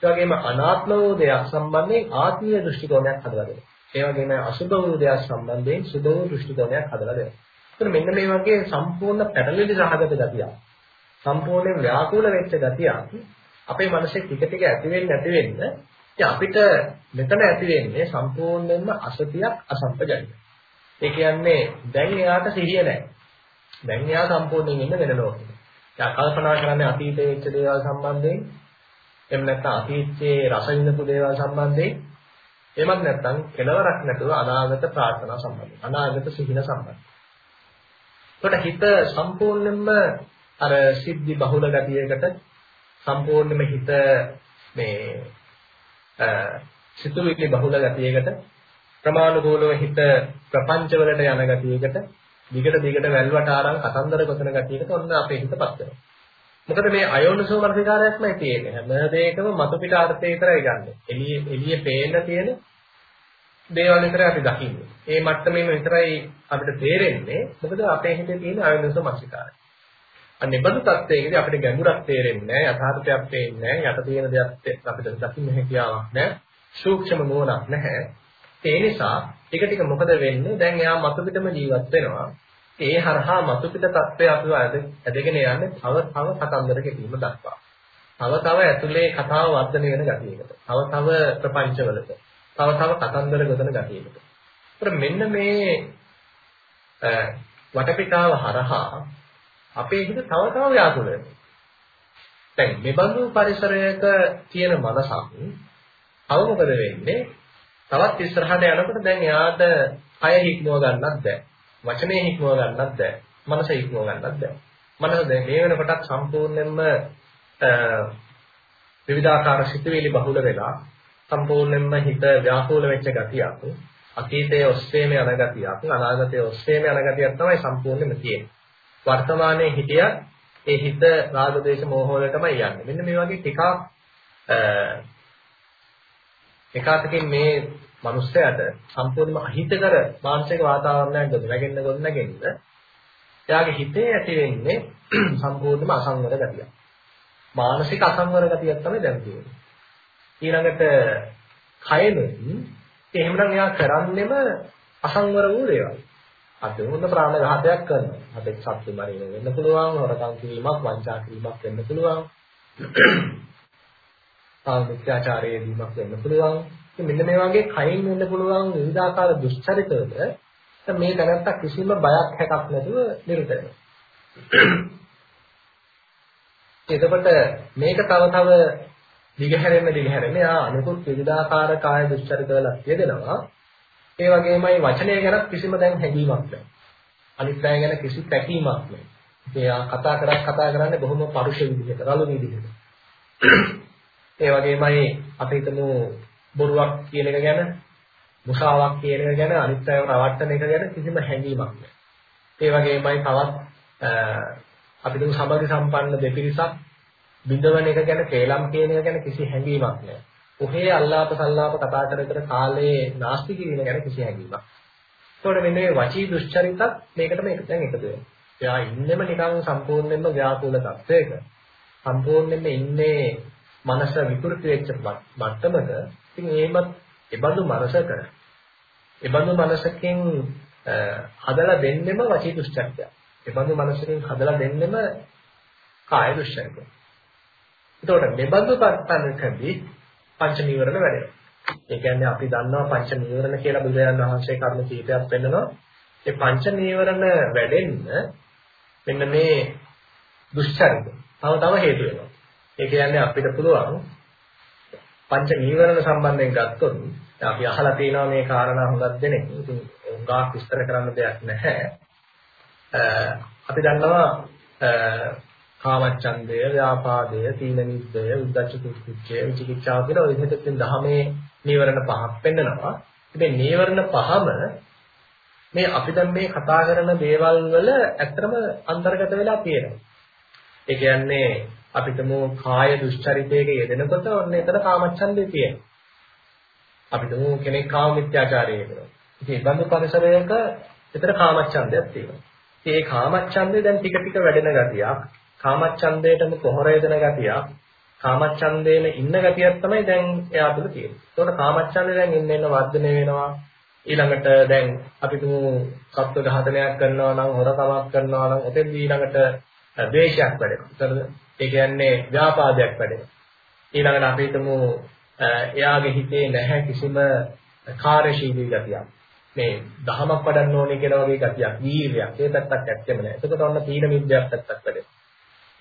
ඒ වගේම අනාත්ම වූ දෙයක් සම්බන්ධයෙන් ආත්මීය දෘෂ්ටි කෝණයක් හදලා දෙනවා. ඒ වගේම අසුභ වූ දෙයක් සම්බන්ධයෙන් සුභ වූ දෘෂ්ටි කෝණයක් හදලා දෙනවා. එතන මෙන්න මේ වගේ සම්පූර්ණ පැටලෙලි සහගත ගතියක්. සම්පූර්ණයෙන් ව්‍යාකූල වෙච්ච ගතියක් අපේ මනසේ ටික ටික ඇති වෙන්න ඇති වෙන්න ඉතින් අපිට මෙතන ඇති වෙන්නේ සම්පූර්ණයෙන්ම අසතියක් අසම්පජන්‍ය. ඒ කියන්නේ දැන් එයාට සිහිය නැහැ. දැන් එයා සම්පූර්ණයෙන් ඉන්න වෙන ලෝකෙක. එයා කල්පනා කරන්නේ අතීතයේ වෙච්ච දේවල් සම්බන්ධයෙන් එහෙම නැත්නම් අතීතයේ රස විඳපු දේවල් සම්බන්ධයෙන් එහෙමත් නැත්නම් කෙලවරක් නැතුව අනාගත ප්‍රාර්ථනා සම්බන්ධයෙන් අනාගත සිහින සම්බන්ධයෙන්. එතකොට හිත සම්පූර්ණයෙන්ම අර සිද්ධි බහුල ගතියකට සම්පූර්ණයෙන්ම හිත මේ සිතුවිලි බහුල ගතියකට ප්‍රමාණිකෝලව හිත ප්‍රපංච වලට යන ගතියකට දිගට දිගට වැල්වට ආරං කතන්දර ගොතන ගතියකට ඔන්න අපේ හිතපත් වෙනවා. මොකද මේ අයෝනිසෝ මනසිකාරයක්මයි තියෙන්නේ. හැම දෙයකම මතු පිට අර්ථය විතරයි ගන්නෙ. එළිය එළිය පේන්න තියෙන දේවල් විතරයි අපි දකින්නේ. ඒ මට්ටමේම විතරයි අපිට තේරෙන්නේ. මොකද අපේ හිතේ තියෙන අයෝනිසෝ මනසිකාරය. අන්නේ බඳු තත්ත්වයකදී අපිට ගැඹුරක් තේරෙන්නේ නැහැ, යථාර්ථයක් පේන්නේ නැහැ, යට තියෙන දෙයක් අපිට දකින්න හැකියාවක් නැහැ, සූක්ෂම නුවණක් නැහැ. ඒ නිසා ටික ටික මොකද වෙන්නේ? දැන් එයා මතු පිටම ජීවත් වෙනවා. ඒ හරහා මතු පිට තත්ත්වය අපිව ඇදගෙන යන්නේ තව තව කතන්දර කෙටීම දක්වා. තව තව ඇතුලේ කතාව වර්ධනය වෙන ගතියකට. තව තව ප්‍රපංචවලට. තව තව කතන්දර ගොතන ගතියකට. ඒතර මෙන්න මේ වටපිටාව හරහා අපේ හිත තව තව ව්‍යාකූල වෙනවා. දැන් මෙබඳු පරිසරයක තියෙන මනසක් තව මොකද වෙන්නේ? තවත් ඉස්සරහට යනකොට දැන් එයාට කය හික්මව ගන්නත් බැහැ. වචනේ හික්මව ගන්නත් බැහැ. මනස හික්මව ගන්නත් බැහැ. මනස දැන් මේ වෙනකොටත් සම්පූර්ණයෙන්ම විවිධාකාර සිතුවිලි බහුල වෙලා සම්පූර්ණයෙන්ම හිත ව්‍යාකූල වෙච්ච ගතියක් අතීතයේ ඔස්සේම යන ගතියක් අනාගතයේ ඔස්සේම යන ගතියක් තමයි සම්පූර්ණයෙන්ම තියෙන්නේ. වර්තමානයේ හිටියත් ඒ හිත රාග දේශ මොහ වලටමයි යන්නේ. මෙන්න මේ වගේ ටිකක් එකාතකින් මේ මිනිස්සයාට සම්පූර්ණයෙන්ම අහිතකර මානසික වාතාවරණයක් ගොඩනගෙන්න ගොඩනගෙන්න එයාගේ හිතේ ඇති වෙන්නේ (clears throat) සම්පූර්ණයෙන්ම අසංවර ගතියක්. මානසික අසංවර ගතියක් තමයි දැන් තියෙන්නේ. ඊළඟට කයෙනුත් එහෙමනම් එයා කරන්නේම අසංවර වූ දේවල්. අපි මොන ප්‍රාණඝාතයක් කරනවා. අපේ සත්‍ය මරින වෙන්න පුළුවන්, හොරකම් කිරීමක්, වංචා කිරීමක් වෙන්න පුළුවන්. (clears throat) ආමිත්‍යාචාරයේ දීමක් වෙන්න පුළුවන්. මෙන්න මේ වගේ කයින් වෙන්න පුළුවන් විවිධාකාර දුෂ්චරිතවල මේ දැනත්ත කිසිම බයක් හැකක් නැතුව වෙනවා. (coughs) එතකොට මේක තව තව දිගහැරෙන්න දිගහැරෙන්න යා අනිකුත් විවිධාකාර කාය දුෂ්චරිතවල යෙදෙනවා. ඒ වගේමයි වචනය ගැන කිසිම දැන් හැඟීමක් නැහැ. අනිත් අය ගැන කිසි පැකීමක් නැහැ. එයා කතා කරක් කතා කරන්නේ බොහොම පරුෂ විදිහට, රළු විදිහට. (coughs) ඒ වගේමයි අපි හිතමු බොරුවක් කියන එක ගැන, මුසාවක් කියන එක ගැන, අනිත් අයව රවට්ටන එක ගැන කිසිම හැඟීමක් නැහැ. ඒ වගේමයි තවත් අපි දුක් සම්බන්ධ සම්පන්න දෙපිරිසක් බිඳවන එක ගැන, කේලම් කියන එක ගැන කිසි හැඟීමක් නැහැ. ඔහේ අල්ලාප සල්ලාප කතා කර කර කාලේ නාස්ති කිරීම ගැන කිසි හැඟීමක්. ඒතකොට මෙන්න මේ වචී දුස්චරිතත් මේකටම එක දැන් එකතු වෙනවා. එයා ඉන්නෙම නිකන් සම්පූර්ණයෙන්ම ව්‍යාකූල තත්වයක. සම්පූර්ණයෙන්ම ඉන්නේ මනස විකෘති වෙච්ච මට්ටමක. ඉතින් ඒමත් ඒබඳු මනසක ඒබඳු මනසකින් හදලා දෙන්නෙම වචී දුස්චරිතය. ඒබඳු මනසකින් හදලා දෙන්නෙම කාය දුස්චරිතය. එතකොට මෙබඳු පත්තනකදී පංච නීවරණ වැඩෙනවා. ඒ කියන්නේ අපි දන්නවා පංච නීවරණ කියලා බුදුරජාණන් වහන්සේ කර්ම කීපයක් පෙන්නනවා. ඒ පංච නීවරණ වැඩෙන්න මෙන්න මේ දුෂ්චරිත තව තව හේතු වෙනවා. ඒ කියන්නේ අපිට පුළුවන් පංච නීවරණ සම්බන්ධයෙන් ගත්තොත් අපි අහලා තියෙනවා මේ කාරණා හොඟක් දෙනෙක්. ඉතින් උංගා විස්තර කරන්න දෙයක් නැහැ. අපි දන්නවා කාමච්ඡන්දය, ව්‍යාපාදය, තීන මිද්දය, උද්ධච්ච කුච්චය, විචිකිච්ඡාව කියලා ඔය විදිහට දහමේ නීවරණ පහක් පෙන්නනවා. ඉතින් නීවරණ පහම මේ අපි දැන් මේ කතා කරන දේවල් වල ඇත්තම අන්තර්ගත වෙලා තියෙනවා. ඒ කියන්නේ අපිටම කාය දුෂ්චරිතයක යෙදෙනකොට ඔන්න එතන කාමච්ඡන්දේ තියෙනවා. අපිටම කෙනෙක් කාම මිත්‍යාචාරය කරනවා. ඉතින් ඒ බඳු පරිසරයක එතන කාමච්ඡන්දයක් තියෙනවා. ඒ කාමච්ඡන්දේ දැන් ටික ටික වැඩෙන ගතියක්, කාමච්ඡන්දේටම පොහොර යදෙන ගතියක්, කාමච්ඡන්දේන ඉන්න ගතියක් තමයි දැන් එයා තුළ තියෙන්නේ. ඒකට කාමච්ඡන්දේ දැන් එන්න එන්න වර්ධනය වෙනවා. ඊළඟට දැන් අපි තුමු සත්ව ඝාතනයක් කරනවා නම් හොරකමක් කරනවා නම් එතෙන් ඊළඟට ද්වේෂයක් වැඩෙනවා. ඒ කියන්නේ ව්‍යාපාදයක් වැඩෙනවා. ඊළඟට අපි තුමු එයාගේ හිතේ නැහැ කිසිම කාර්යශීලී ගතියක්. මේ දහමක් වඩන්න ඕනේ කියලා වගේ ගතියක්, වීර්යයක්. ඒ පැත්තක් ඇත්තෙම නැහැ. එතකොට ඔන්න තීන මිද්‍යාවක් පැත්තක් වැඩෙනවා.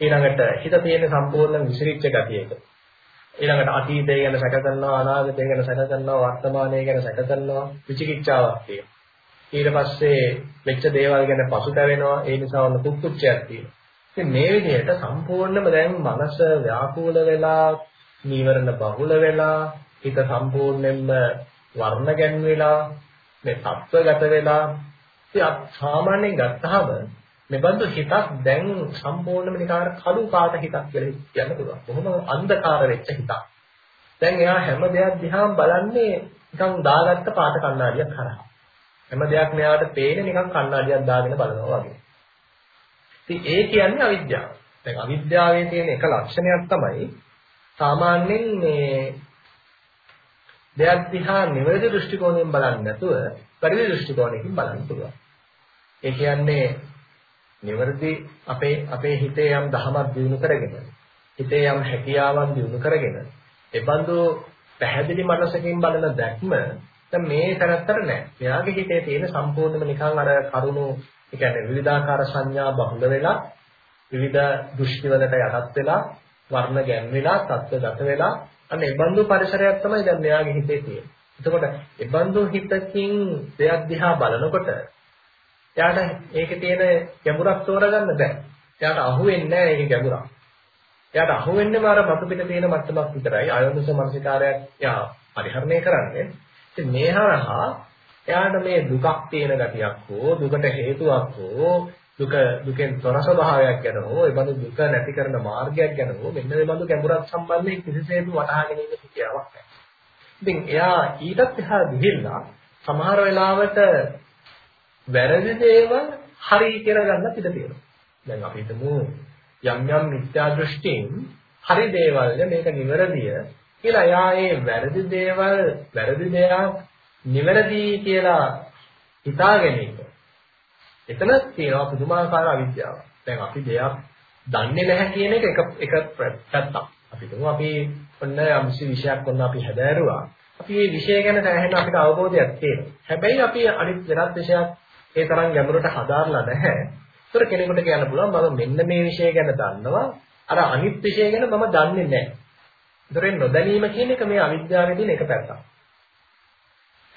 ඊළඟට හිත තියෙන සම්පූර්ණ විසිරිච්ච ගතියක. ඊළඟට අතීතය ගැන සැක කරනවා අනාගතය ගැන සැක කරනවා වර්තමානය ගැන සැක කරනවා විචිකිච්ඡාවක් තියෙනවා. ඊට පස්සේ වෙච්ච දේවල් ගැන පසුතැවෙනවා ඒ නිසා ඔන්න කුක්කුච්චයක් තියෙනවා. ඉතින් මේ විදිහට සම්පූර්ණයෙන්ම දැන් මනස ව්‍යාකූල වෙලා නීවරණ බහුල වෙලා හිත සම්පූර්ණයෙන්ම වර්ණ ගැන්වෙලා මේ තත්ත්වගත වෙලා ඉතින් සාමාන්‍යයෙන් ගත්තාම මෙබඳු හිතක් දැන් සම්පූර්ණයෙන්ම නිකාර කළු පාට හිතක් කියලා කියන්න පුළුවන්. බොහොම අන්ධකාර වෙච්ච හිතක්. දැන් එයා හැම දෙයක් දිහාම බලන්නේ නිකන් දාගත්ත පාට කණ්ණාඩියක් හරහා. හැම දෙයක් මෙයාට පේන්නේ නිකන් කණ්ණාඩියක් දාගෙන බලනවා වගේ. ඉතින් ඒ කියන්නේ අවිද්‍යාව. දැන් අවිද්‍යාවේ තියෙන එක ලක්ෂණයක් තමයි සාමාන්‍යයෙන් මේ දෙයක් දිහා නිවැරදි දෘෂ්ටි කෝණයෙන් බලන්නේ නැතුව පරිදි දෘෂ්ටි කෝණයකින් බලන්න පුළුවන්. ඒ කියන්නේ නිවර්දි අපේ අපේ හිතේ යම් දහමක් දිනු කරගෙන හිතේ යම් හැකියාවන් දිනු කරගෙන එබඳු පැහැදිලි මනසකින් බලන දැක්ම දැන් මේ තරත්තර නෑ. එයාගේ හිතේ තියෙන සම්පූර්ණම නිකන් අර කරුණු ඒ කියන්නේ විවිධාකාර සංඥා බහුල වෙලා විවිධ දෘෂ්ටිවලට යටත් වෙලා වර්ණ ගැන් වෙලා තත්ත්වගත වෙලා අන්න එබඳු පරිසරයක් තමයි දැන් මෙයාගේ හිතේ තියෙන්නේ. එතකොට එබඳු හිතකින් දෙයක් දිහා බලනකොට එයාට ඒකේ තියෙන ගැඹුරක් තෝරගන්න බෑ. එයාට අහුවෙන්නේ නැහැ ඒකේ ගැඹුරක්. එයාට අහුවෙන්නේම අර මතු පිට තියෙන මට්ටමක් විතරයි. ආයෝනිස මනසිකාරයක් එයා පරිහරණය කරන්නේ. ඉතින් මේ හරහා එයාට මේ දුකක් තියෙන ගතියක් හෝ දුකට හේතුවක් හෝ දුක දුකෙන් තොර ස්වභාවයක් ගැන හෝ ඒ බඳු දුක නැති කරන මාර්ගයක් ගැන හෝ මෙන්න මේ බඳු ගැඹුරක් සම්බන්ධයෙන් කිසිසේත් වටහා ගැනීම සිටියාවක් නැහැ. ඉතින් එයා ඊටත් එහා ගිහිල්ලා සමහර වෙලාවට වැරදි දේවල් හරි කියලා ගන්න පිට තියෙනවා. දැන් අපි හිතමු යම් යම් මිත්‍යා දෘෂ්ටියෙන් හරි දේවල් මේක නිවැරදිය කියලා එයා ඒ වැරදි දේවල් වැරදි දෙයක් නිවැරදි කියලා හිතා ගැනීම. එතන තියෙනවා පුදුමාකාර අවිද්‍යාවක්. දැන් අපි දෙයක් දන්නේ නැහැ කියන එක එක එක පැත්තක්. අපි හිතමු අපි ඔන්න යම්සි විෂයක් ඔන්න අපි හැදෑරුවා. අපි මේ විෂය ගැන දැනෙන අපිට අවබෝධයක් තියෙනවා. හැබැයි අපි අනිත් වෙනත් විෂයක් ඒ තරම් ගැඹුරට හදාarලා නැහැ. ඒතර කෙනෙකුට කියන්න පුළුවන් මම මෙන්න මේ විෂය ගැන දන්නවා. අර අනිත් විෂය ගැන මම දන්නේ නැහැ. ඒතරෙන් නොදැනීම කියන එක මේ අවිද්‍යාවේ තියෙන එක පැත්තක්.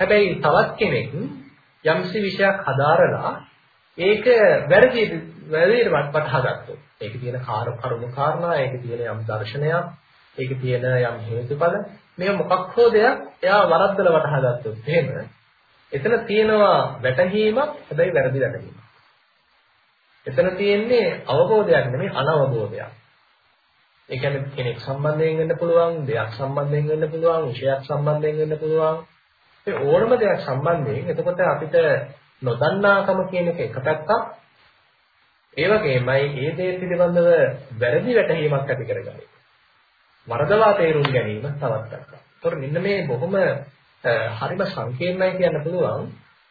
හැබැයි තවත් කෙනෙක් යම්සි විෂයක් හදාරලා ඒක වැරදි වැරදිට වටහා ගත්තොත් ඒකේ තියෙන කරුණු කාරණා ඒකේ තියෙන යම් දර්ශනයක් ඒකේ තියෙන යම් හේතුඵල මේ මොකක් හෝ දෙයක් එයා වරද්දලා වටහා ගත්තොත් එහෙම එතන තියෙනවා වැටහීමක් හැබැයි වැරදි වැටහීමක්. එතන තියෙන්නේ අවබෝධයක් නෙමෙයි අනවබෝධයක්. ඒ කියන්නේ කෙනෙක් සම්බන්ධයෙන් වෙන්න පුළුවන්, දෙයක් සම්බන්ධයෙන් වෙන්න පුළුවන්, විෂයක් සම්බන්ධයෙන් වෙන්න පුළුවන්. ඒ ඕනම දෙයක් සම්බන්ධයෙන් එතකොට අපිට නොදන්නාකම කියන එක එක පැත්තක්. ඒ වගේමයි ඒ දේ පිළිබඳව වැරදි වැටහීමක් ඇති කරගන්නේ. වරදවා තේරුම් ගැනීම තවත් එකක්. ඒතකොට මෙන්න මේ බොහොම හරිම සංකීර්ණයි කියන්න පුළුවන්.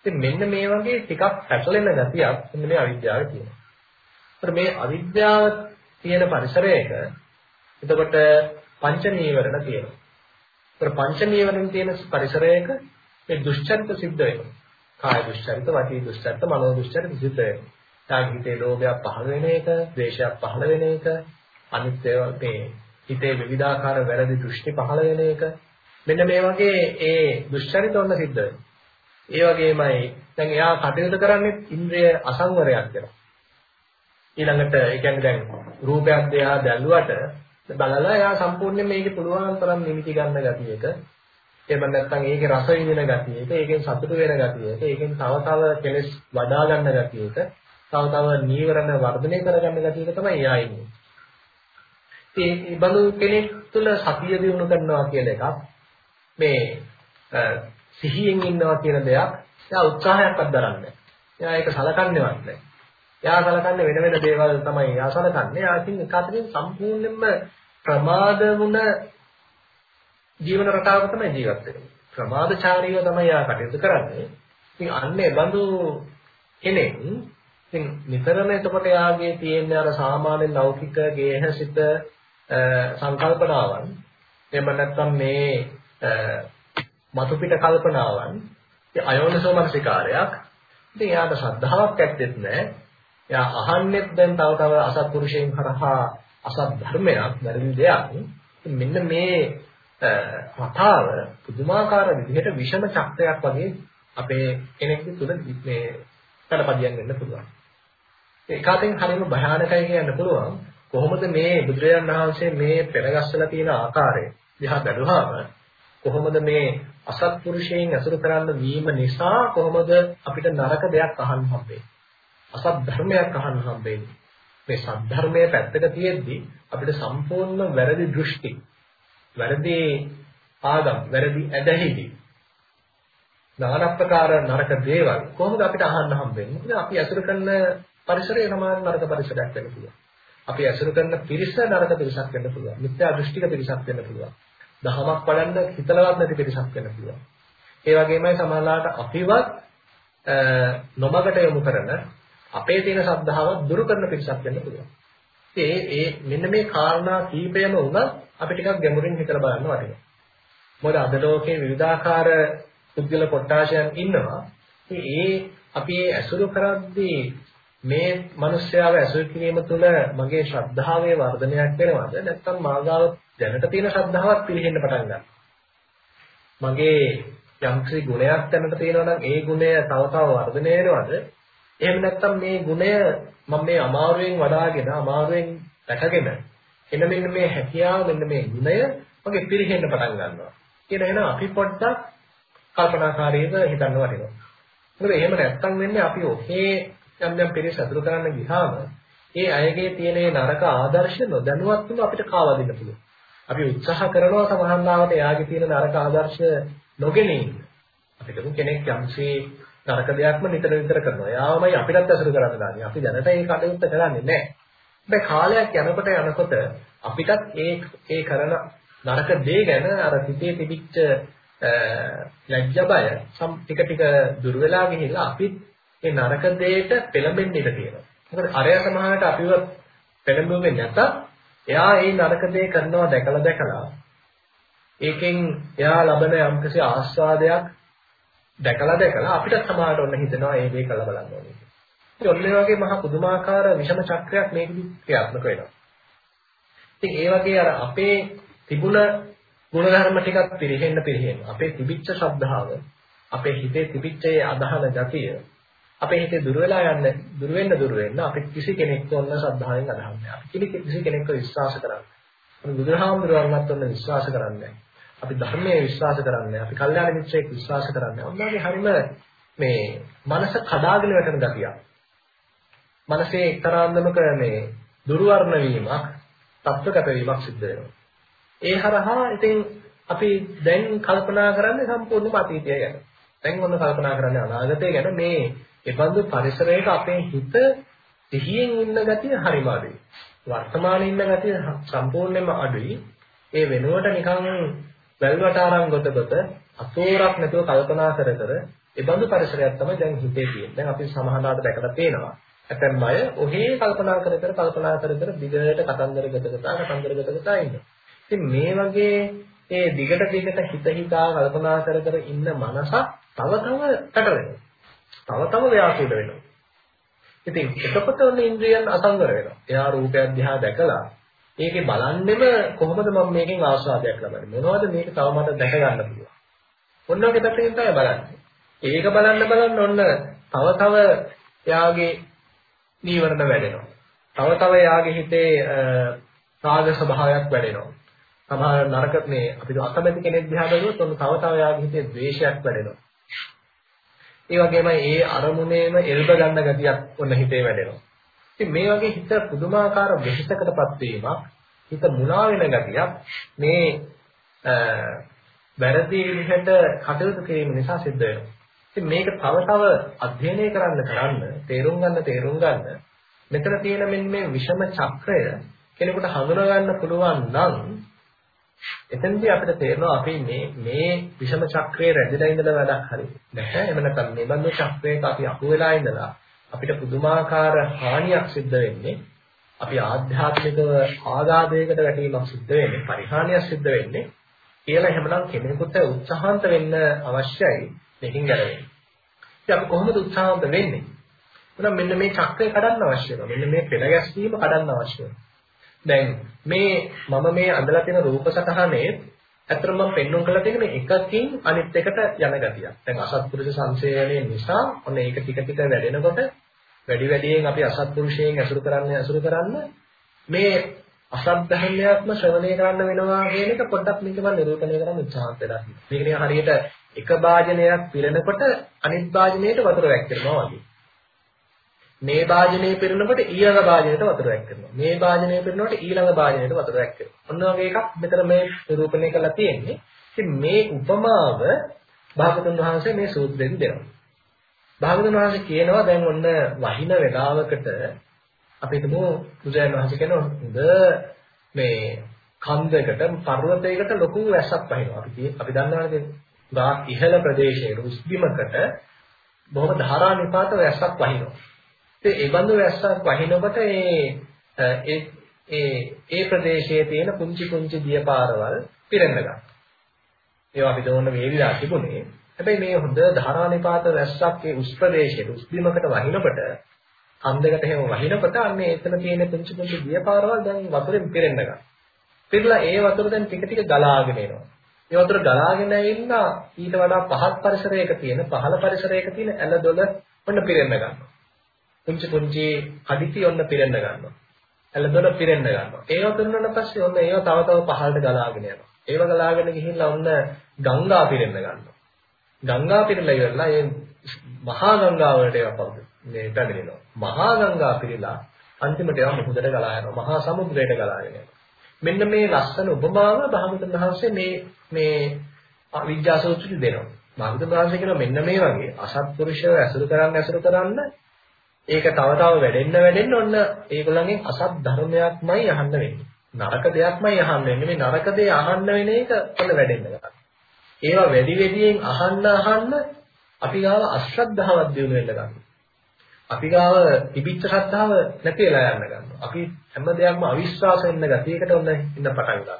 ඉතින් මෙන්න මේ වගේ ටිකක් පැටලෙන ගතියක් මෙන්න මේ අවිද්‍යාවේ තියෙනවා. ඒතකොට මේ අවිද්‍යාව තියෙන පරිසරයක එතකොට පංච නීවරණ තියෙනවා. ඒතකොට පංච නීවරණ තියෙන පරිසරයක මේ දුෂ්චරිත සිද්ධ වෙනවා. කාය දුෂ්චරිත, වාචික දුෂ්චරිත, මනෝ දුෂ්චරිත සිද්ධ වෙනවා. ඊට හිතේ ලෝභයක් පහළ වෙන එක, ද්වේෂයක් පහළ වෙන එක, අනිත් ඒවා මේ හිතේ විවිධාකාර වැරදි දෘෂ්ටි පහළ වෙන එක මෙන්න මේ වගේ ඒ දුෂ්චරිත වන්න සිද්ධ වෙනවා. ඒ වගේමයි දැන් එයා කටයුතු කරන්නේ ඉන්ද්‍රිය අසංවරයක් වෙනවා. ඊළඟට ඒ කියන්නේ දැන් රූපයක් දෙහා දැල්ුවට බලලා එයා සම්පූර්ණයෙන් මේකේ පුළුවන් තරම් නිමිති ගන්න ගතියක එහෙම නැත්නම් ඒකේ රස විඳින ගතියක ඒකෙන් සතුට වෙන ගතියක ඒකෙන් තව තව කෙලෙස් වඩා ගන්න ගතියක තව තව නීවරණ වර්ධනය කරගන්න ගතියක තමයි එයා ඉන්නේ. ඒ බඳු කෙනෙක් තුළ සතිය දිනු කරනවා කියන එකක් මේ සිහියෙන් ඉන්නවා කියන දෙයක් එයා උත්සාහයක්වත් දරන්නේ. එයා ඒක සලකන්නේවත් නැහැ. එයා සලකන්නේ වෙන වෙන දේවල් තමයි එයා සලකන්නේ. එයා ඉතින් එක අතකින් සම්පූර්ණයෙන්ම ප්‍රමාද වුණ ජීවන රටාවක තමයි ජීවත් වෙන්නේ. ප්‍රමාදචාරීව තමයි එයා කටයුතු කරන්නේ. ඉතින් අන්නේ බඳු කෙනෙක් ඉතින් නිතරම එතකොට එයාගේ තියෙන අර සාමාන්‍ය ලෞකික ගේහසිත සංකල්පනාවන් එහෙම නැත්නම් මේ මතු පිට කල්පනාවන් අයෝනිසෝ මනසිකාරයක් ඉතින් එයාට ශ්‍රද්ධාවක් ඇත්තෙත් නැහැ එයා අහන්නෙත් දැන් තව තව අසත්පුරුෂයන් කරහා අසත් ධර්මයක් වැරදි දෙයක් මෙන්න මේ කතාව පුදුමාකාර විදිහට විෂම චක්‍රයක් වගේ අපේ කෙනෙක්ගේ තුල මේ කලපදියම් වෙන්න පුළුවන්. ඒක අතින් හරියම භයානකයි කියන්න පුළුවන්. කොහොමද මේ බුදුරජාණන් වහන්සේ මේ පෙරගස්සලා තියෙන ආකාරය දිහා බැලුවාම කොහොමද මේ අසත්පුරුෂයන් ඇසුරු කරන්න වීම නිසා කොහොමද අපිට නරක දෙයක් අහන්න හම්බෙන්නේ? අසත් ධර්මයක් අහන්න හම්බෙන්නේ? මේ සත් ධර්මයේ පැත්තක තියෙද්දි අපිට සම්පූර්ණ වැරදි දෘෂ්ටි වැරදි ආගම් වැරදි ඇදහිලි নানা ප්‍රකාර නරක දේවල් කොහොමද අපිට අහන්න හම්බෙන්නේ මොකද අපි ඇසුරු කරන පරිසරය සමාන නරක පරිසරයක් වෙන්න පුළුවන් අපි ඇසුරු කරන පිරිස නරක පිරිසක් වෙන්න පුළුවන්. මිත්‍යා දෘෂ්ටික පිරිසක් වෙන්න පුළුවන්. දහමක් වඩන්න හිතලවත් නැති පිරිසක් වෙන්න පුළුවන්. ඒ වගේමයි සමාජලාට අපිවත් නොමගට යොමු කරන අපේ තියෙන ශ්‍රද්ධාව දුරු කරන පිරිසක් වෙන්න පුළුවන්. ඒ ඒ මෙන්න මේ කාරණා කීපයම වුණත් අපි ටිකක් ගැඹුරින් හිතලා බලන්න වටිනවා. මොකද අද ලෝකේ විවිධාකාර පුද්ගල කොට්ටාශයන් ඉන්නවා. ඒ අපි ඇසුරු කරද්දී මේ මිනිස්යාව ඇසුරු කිරීම තුළ මගේ ශ්‍රද්ධාවේ වර්ධනයක් වෙනවද නැත්නම් මාගාව දැනට තියෙන ශ්‍රද්ධාවත් පිළිහෙන්න පටන් ගන්නවා මගේ යම්කිසි ගුණයක් දැනට තියෙනවා නම් ඒ ගුණය තව තව වර්ධනය වෙනවද එහෙම නැත්නම් මේ ගුණය මම මේ අමාරුවෙන් වඩාගෙන අමාරුවෙන් රැකගෙන එන මෙන්න මේ හැකියාව මෙන්න මේ ගුණය මගේ පිළිහෙන්න පටන් ගන්නවා කියන එන අපි පොඩ්ඩක් කල්පනාකාරීව හිතන්න වටිනවා මොකද එහෙම නැත්නම් වෙන්නේ අපි ඔහේ යම් යම් පිරිස අතුරු කරන්න ගියාම ඒ අයගේ තියෙන නරක ආදර්ශ නොදැනුවත්වම අපිට කාවදින්න පුළුවන්. අපි උත්සාහ කරනවා සමහරවිට එයාගේ තියෙන නරක ආදර්ශ නොගෙන ඉන්න. අපිට කෙනෙක් යම්සේ නරක දෙයක්ම නිතර නිතර කරනවා. එයාමයි අපිටත් අසුරු කරන්න දාන්නේ. අපි දැනට ඒ කටයුත්ත කරන්නේ නැහැ. හැබැයි කාලයක් යනකොට යනකොට අපිටත් ඒ ඒ කරන නරක දේ ගැන අර හිතේ තිබිච්ච ලැජ්ජ බය සම් ටික ටික දුර වෙලා ගිහිල්ලා අපිත් ඒ නරක දෙයට පෙළඹෙන්න ඉඩ තියෙනවා. මොකද අරය සමහරට අපිව පෙළඹෙන්නේ නැතත් එයා ඒ නරක දේ කරනවා දැකලා දැකලා ඒකෙන් එයා ලබන යම්කිසි ආස්වාදයක් දැකලා දැකලා අපිට සමහරට ඔන්න හිතෙනවා ඒ දේ කළා බලන්න ඕනේ. ඉතින් ඔන්න ඒ වගේ මහා පුදුමාකාර විෂම චක්‍රයක් මේකෙදි ක්‍රියාත්මක වෙනවා. ඉතින් ඒ වගේ අර අපේ තිබුණ ගුණධර්ම ටිකක් පිරෙහෙන්න පිරෙහෙන්න අපේ තිබිච්ච ශ්‍රද්ධාව අපේ හිතේ තිබිච්ච ඒ අදහන ගතිය අපේ හිතේ දුර වෙලා යන්න දුර වෙන්න දුර වෙන්න අපි කිසි කෙනෙක්ව ඔන්න ශ්‍රද්ධාවෙන් අදහන්නේ. අපි කිසි කෙනෙක්ව විශ්වාස කරන්නේ. අපි බුදුරහාමුදුරුවන්වත් ඔන්න විශ්වාස කරන්නේ අපි ධර්මයේ විශ්වාස කරන්නේ. අපි කල්යාණ මිත්‍රයෙක් විශ්වාස කරන්නේ. ඔන්නගේ හරිම මේ මනස කඩාගෙන වැටෙන ගතියක්. මනසේ එක්තරාන්දමක මේ දුර්වර්ණ වීමක්, තත්ත්වගත වීමක් සිද්ධ වෙනවා. ඒ හරහා ඉතින් අපි දැන් කල්පනා කරන්නේ සම්පූර්ණම අතීතය ගැන. දැන් ඔන්න කල්පනා කරන්නේ අනාගතය ගැන මේ ඒබඳු පරිසරයක අපේ හිත සිහියෙන් ඉන්න ගතිය හරිම අඩුයි. වර්තමානයේ ඉන්න ගතිය සම්පූර්ණයෙන්ම අඩුයි. ඒ වෙනුවට නිකන් වැල්වට ආරම් ගොත ගොත අතෝරක් නැතුව කල්පනා කර කර ඒබඳු පරිසරයක් තමයි දැන් හිතේ තියෙන්නේ. දැන් අපි සමහරවිට දැකලා තියෙනවා. ඇතැම් අය ඔහේ කල්පනා කර කර කල්පනා කර කර දිගට කතන්දර ගත ගත කතන්දර ගත ගත ඉන්නවා. ඉතින් මේ වගේ ඒ දිගට දිගට හිත හිතා කල්පනා කර කර ඉන්න මනසක් තව තව පැට වෙනවා. තව තව ව්‍යාකූල වෙනවා. ඉතින් එතකොට ඔන්න ඉන්ද්‍රියන් අසංවර වෙනවා. එයා රූපයක් දිහා දැකලා ඒකේ බලන්නෙම කොහොමද මම මේකෙන් ආස්වාදයක් ලබන්නේ? මොනවද මේක තව මට දැක ගන්න පුළුවන්? ඔන්න ඔගේ පැත්තෙන් තමයි බලන්නේ. ඒක බලන්න බලන්න ඔන්න තව තව එයාගේ නීවරණ වැඩෙනවා. තව තව එයාගේ හිතේ රාග ස්වභාවයක් වැඩෙනවා. සමහර නරක මේ අපිට අකමැති කෙනෙක් දිහා බැලුවොත් ඔන්න තව තව එයාගේ හිතේ ද්වේෂයක් වැඩෙනවා. ඒ වගේම ඒ අරමුණේම එල්බ ගන්න ගතියක් ඔන්න හිතේ වැඩෙනවා. ඉතින් මේ වගේ හිත පුදුමාකාර වෙහෙසකටපත් වීමක්, හිත මුලා වෙන ගතියක් මේ වැරදි විදිහට කටයුතු කිරීම නිසා සිද්ධ වෙනවා. ඉතින් මේක තව තව අධ්‍යයනය කරන්න කරන්න, තේරුම් ගන්න තේරුම් ගන්න මෙතන තියෙන මෙන්න මේ විෂම චක්‍රය කෙනෙකුට හඳුනා ගන්න පුළුවන් නම් එතනදී අපිට තේරෙනවා අපි මේ මේ විෂම චක්‍රයේ රැඳිලා ඉඳලා වැඩක් හරි නැහැ. එහෙම නැත්නම් මේ බඳු චක්‍රයක අපි අහු වෙලා ඉඳලා අපිට පුදුමාකාර හානියක් සිද්ධ වෙන්නේ. අපි ආධ්‍යාත්මිකව ආගාධයකට වැටීමක් සිද්ධ වෙන්නේ, පරිහානියක් සිද්ධ වෙන්නේ. කියලා එහෙමනම් කෙනෙකුට උත්සාහන්ත වෙන්න අවශ්‍යයි මේකෙන් ගැලවෙන්න. ඉතින් අපි කොහොමද උත්සාහන්ත වෙන්නේ? එහෙනම් මෙන්න මේ චක්‍රය කඩන්න අවශ්‍ය වෙනවා. මෙන්න මේ පෙළ ගැස්වීම කඩන්න අවශ්‍ය වෙනවා. දැන් මේ මම මේ අඳලා තියෙන රූප සටහනේ ඇත්තටම මම පෙන්වන්න කළා තියෙන මේ එකකින් අනිත් එකට යන ගතියක්. දැන් අසත්පුරුෂ සංසේවනයේ නිසා ඔන්න ඒක ටික ටික වැඩෙනකොට වැඩි වැඩියෙන් අපි අසත්පුරුෂයෙන් ඇසුරු කරන්න ඇසුරු කරන්න මේ අසත් ධර්මයක්ම ශ්‍රවණය කරන්න වෙනවා කියන එක පොඩ්ඩක් මේක මම නිරූපණය කරන්න උත්සාහ වෙලා තියෙනවා. මේක නිකන් හරියට එක භාජනයක් පිරෙනකොට අනිත් භාජනයට වතුර වැක්කෙනවා වගේ. මේ භාජනය පිරෙනකොට ඊළඟ භාජනයට වතුර වැක්කෙනවා. මේ භාජනය පිරෙනකොට ඊළඟ භාජනයට වතුර වැක්කෙනවා. ඔන්න වගේ එකක් මෙතන මේ නිරූපණය කරලා තියෙන්නේ. ඉතින් මේ උපමාව භාගතුන් වහන්සේ මේ සූත්‍රයෙන් දෙනවා. භාගතුන් වහන්සේ කියනවා දැන් ඔන්න වහින වේලාවකට අපි හිතමු බුදුන් වහන්සේ කියන හොඳ මේ කන්දකට පර්වතයකට ලොකු වැස්සක් වහිනවා. අපි අපි දන්නවනේ ගා ඉහළ ප්‍රදේශයේ රුස්බිමකට බොහොම ධාරා නිපාත වැස්සක් වහිනවා. ඉතින් ඒ බඳු වැස්සක් වහිනකොට ඒ ඒ ඒ ප්‍රදේශයේ තියෙන පුංචි පුංචි දිය පාරවල් පිරෙන්න ගන්නවා. ඒවා අපිට ඕන වේවිලා තිබුණේ. හැබැයි මේ හොඳ ධාරා නිපාත වැස්සක් ඒ උස් ප්‍රදේශයේ රුස්බිමකට වහිනකොට අන්දකට එහෙම වහිනකොට අන්න එතන තියෙන පුංචි පුංචි දිය පාරවල් දැන් වතුරෙන් පිරෙන්න ගන්නවා. පිරලා ඒ වතුර දැන් ටික ටික ගලාගෙන එනවා. ඒ වතුර ගලාගෙන ඉන්න ඊට වඩා පහත් පරිසරයක තියෙන පහළ පරිසරයක තියෙන ඇල දොල ඔන්න පිරෙන්න ගන්නවා. පුංචි පුංචි කඩਿੱති ඔන්න පිරෙන්න ගන්නවා. ඇල දොල පිරෙන්න ගන්නවා. ඒ වතුරනට පස්සේ ඔන්න ඒව තව තව පහළට ගලාගෙන යනවා. ඒව ගලාගෙන ගිහිල්ලා ඔන්න ගංගා පිරෙන්න ගන්නවා. ගංගා පිරලා ඉවරලා ඒ මහා ගංගාවලට ඒවා මේ පැමිණෙනවා. මහා ගංගා පිරিলা අන්තිමට ඒවා මුහුදට ගලා යනවා. මහා සමුද්‍රයට ගලාගෙන යනවා. මෙන්න මේ ලස්සන උපමාව භාගතුන් වහන්සේ මේ මේ විද්‍යා සූත්‍රෙදි දෙනවා. භාගතුන් වහන්සේ කියනවා මෙන්න මේ වගේ අසත්පුරුෂව ඇසුරු කරන්න ඇසුරු කරන්න ඒක තව තව වැඩෙන්න වැඩෙන්න ඔන්න ඒගොල්ලන්ගෙන් අසත් ධර්මයක්මයි අහන්න වෙන්නේ. නරක දෙයක්මයි අහන්න වෙන්නේ. මේ නරක දේ අහන්න වෙන එක ඔන්න වැඩෙන්න ගන්නවා. ඒවා වැඩි වැඩියෙන් අහන්න අහන්න අපි ගාව අශ්‍රද්ධාවක් දිනු වෙන්න ගන්නවා. අපි ගාව තිබිච්ච ශ්‍රද්ධාව නැති වෙලා යන්න ගන්නවා. අපි හැම දෙයක්ම අවිශ්වාස වෙන්න ගතියකට ඔන්න ඉන්න පටන් ගන්නවා.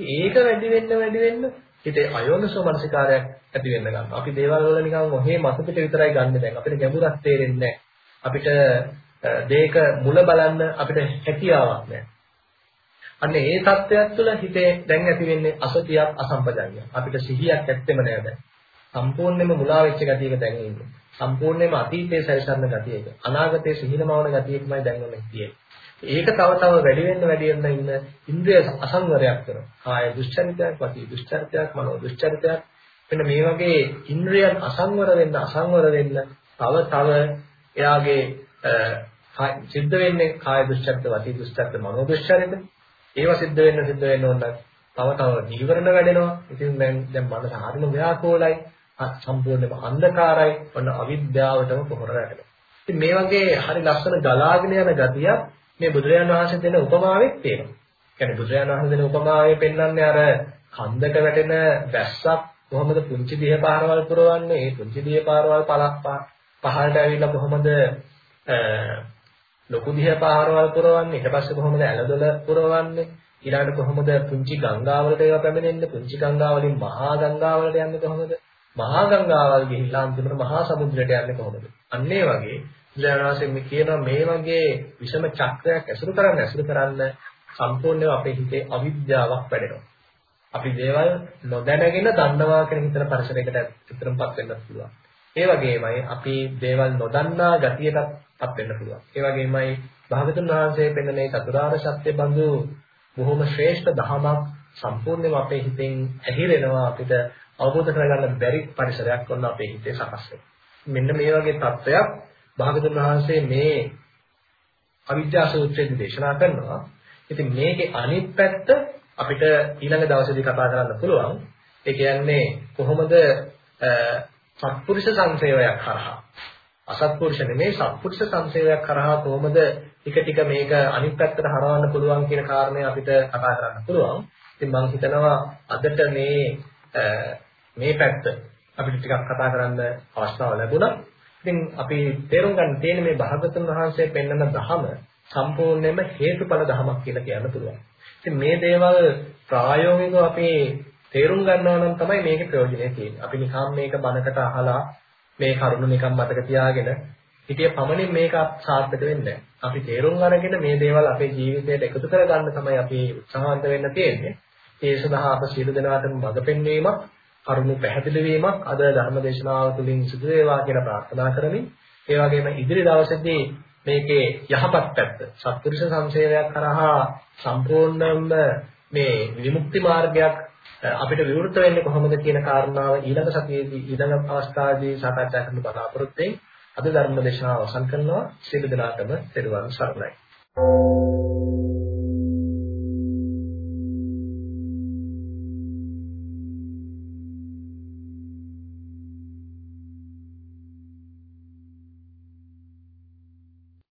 ඉතින් ඒක වැඩි වෙන්න වැඩි වෙන්න හිතේ අයෝනසෝ මනසිකාරයක් ඇති වෙන්න ගන්නවා. අපි දේවල් වල නිකන් ඔහේ මතු පිට විතරයි ගන්න දැන්. අපිට ගැඹුරක් තේරෙන්නේ අපිට දේක මුල බලන්න අපිට හැකියාවක් නැහැ. අන්න ඒ தත්වයක් තුළ හිතේ දැන් ඇති වෙන්නේ අසතියක් අසම්පජඤ්ඤය. අපිට සිහියක් ඇත්තෙම නෑ දැන්. සම්පූර්ණයෙන්ම මුලා වෙච්ච ගතියක දැන් ඉන්නේ. සම්පූර්ණයෙන්ම අතීතයේ සැරිසරන ගතියක. අනාගතයේ සිහිනමවන ගතියකමයි දැන් ඔන්න හිටියේ. ඒක තව තව වැඩි වෙන්න වැඩි වෙන්න ඉන්න ඉන්ද්‍රිය අසංවරයක් කරනවා. කාය දුස්චරිතයක්, වාචික දුස්චරිතයක්, මනෝ දුස්චරිතයක්. මෙන්න මේ වගේ ඉන්ද්‍රියන් අසංවර වෙන්න අසංවර වෙන්න තව තව එයාගේ සිද්ධ වෙන්නේ කාය දුස්චරිත, වාචික දුස්චරිත, මනෝ දුස්චරිත. ඒවා සිද්ධ වෙන්න සිද්ධ වෙන්න ඕන තව තව නීවරණ වැඩෙනවා. ඉතින් දැන් දැන් මනස හරිම ව්‍යාකූලයි. සම්පූර්ණයෙන්ම අන්ධකාරයි. ඔන්න අවිද්‍යාවටම පොහොර වැටෙනවා. ඉතින් මේ වගේ හරි ලස්සන ගලාගෙන යන ගතියක් මේ බුදුරජාණන් වහන්සේ දෙන උපමාවෙත් තියෙනවා. කියන්නේ බුදුරජාණන් වහන්සේ දෙන උපමාවේ පෙන්වන්නේ අර කන්දක වැටෙන වැස්සක් කොහොමද පුංචි දිය පාරවල් පුරවන්නේ? ඒ පුංචි දිය පාරවල් පළක් පහළට ඇවිල්ලා කොහොමද ලොකු දිය පාරවල් පුරවන්නේ? ඊට පස්සේ කොහොමද ඇලදොල පුරවන්නේ? ඊළඟට කොහොමද පුංචි ගංගාවලට ඒවා පැමිණෙන්නේ? පුංචි ගංගාවලින් මහා ගංගාවලට යන්නේ කොහොමද? මහා ගංගාවල් ගිහිල්ලා අන්තිමට මහා සමුද්‍රයට යන්නේ කොහොමද? අන්න ඒ වගේ බුදුරජාණන් මේ කියනවා මේ වගේ විෂම චක්‍රයක් ඇසුරු කරන්න ඇසුරු කරන්න සම්පූර්ණයෙන් අපේ හිතේ අවිද්‍යාවක් වැඩෙනවා. අපි දේවල් නොදැනගෙන දන්නවා කියන හිතන පරිසරයකට විතරමපත් වෙන්න පුළුවන්. ඒ වගේමයි අපි දේවල් නොදන්නා ගතියටත්පත් වෙන්න පුළුවන්. ඒ වගේමයි භාගතුන් වහන්සේ පෙන්න මේ චතුරාර්ය සත්‍ය බඳු බොහොම ශ්‍රේෂ්ඨ දහමක් සම්පූර්ණයෙන්ම අපේ හිතෙන් ඇහිරෙනවා අපිට අවබෝධ කරගන්න බැරි පරිසරයක් වුණා අපේ හිතේ සකස් මෙන්න මේ වගේ තත්ත්වයක් භාගතුන් වහන්සේ මේ අවිද්‍යා සූත්‍රයේදී දේශනා කරනවා. ඉතින් මේකේ අනිත් පැත්ත අපිට ඊළඟ දවසේදී කතා කරන්න පුළුවන්. ඒ කියන්නේ කොහොමද සත්පුරුෂ සංසේවයක් කරහා අසත්පුරුෂ නෙමෙයි සත්පුරුෂ සංසේවයක් කරහා කොහොමද ටික ටික මේක අනිත් පැත්තට හරවන්න පුළුවන් කියන කාරණය අපිට කතා කරන්න පුළුවන්. ඉතින් මම හිතනවා අදට මේ මේ පැත්ත අපිට ටිකක් කතා කරන්න අවස්ථාව ලැබුණා. ඉතින් අපි තේරුම් ගන්න තියෙන මේ භාගතුන් වහන්සේ පෙන්වන ධහම සම්පූර්ණයෙන්ම හේතුඵල ධමයක් කියලා කියන්න පුළුවන්. ඉතින් මේ දේවල් ප්‍රායෝගිකව අපි තේරුම් ගන්නවා නම් තමයි මේකේ ප්‍රයෝජනය තියෙන්නේ. අපි නිකම් මේක බණකට අහලා මේ කරුණු නිකම් මතක තියාගෙන හිතිය පමණින් මේක සාර්ථක වෙන්නේ අපි තේරුම් අරගෙන මේ දේවල් අපේ ජීවිතයට එකතු කරගන්න තමයි අපි උත්සාහන්ත වෙන්න තියෙන්නේ. ඒ සඳහා අප සියලු දෙනාටම මඟ පෙන්වීමක්, කරුණු පැහැදිලි වීමක් අද ධර්ම දේශනාව තුළින් සිදු වේවා කියලා ප්‍රාර්ථනා කරමින් ඒ වගේම ඉදිරි දවසේදී මේකේ යහපත් පැත්ත සත්පුරුෂ සංසේවයක් කරහා සම්පූර්ණයෙන්ම මේ විමුක්ති මාර්ගයක් අපිට විවෘත වෙන්නේ කොහොමද කියන කාරණාව ඊළඟ සතියේදී ඊළඟ අවස්ථාවේදී සාකච්ඡා කරන්න බලාපොරොත්තු වෙයි. අද ධර්ම දේශනාව අවසන් කරනවා. සියලු දෙනාටම තෙරුවන් සරණයි.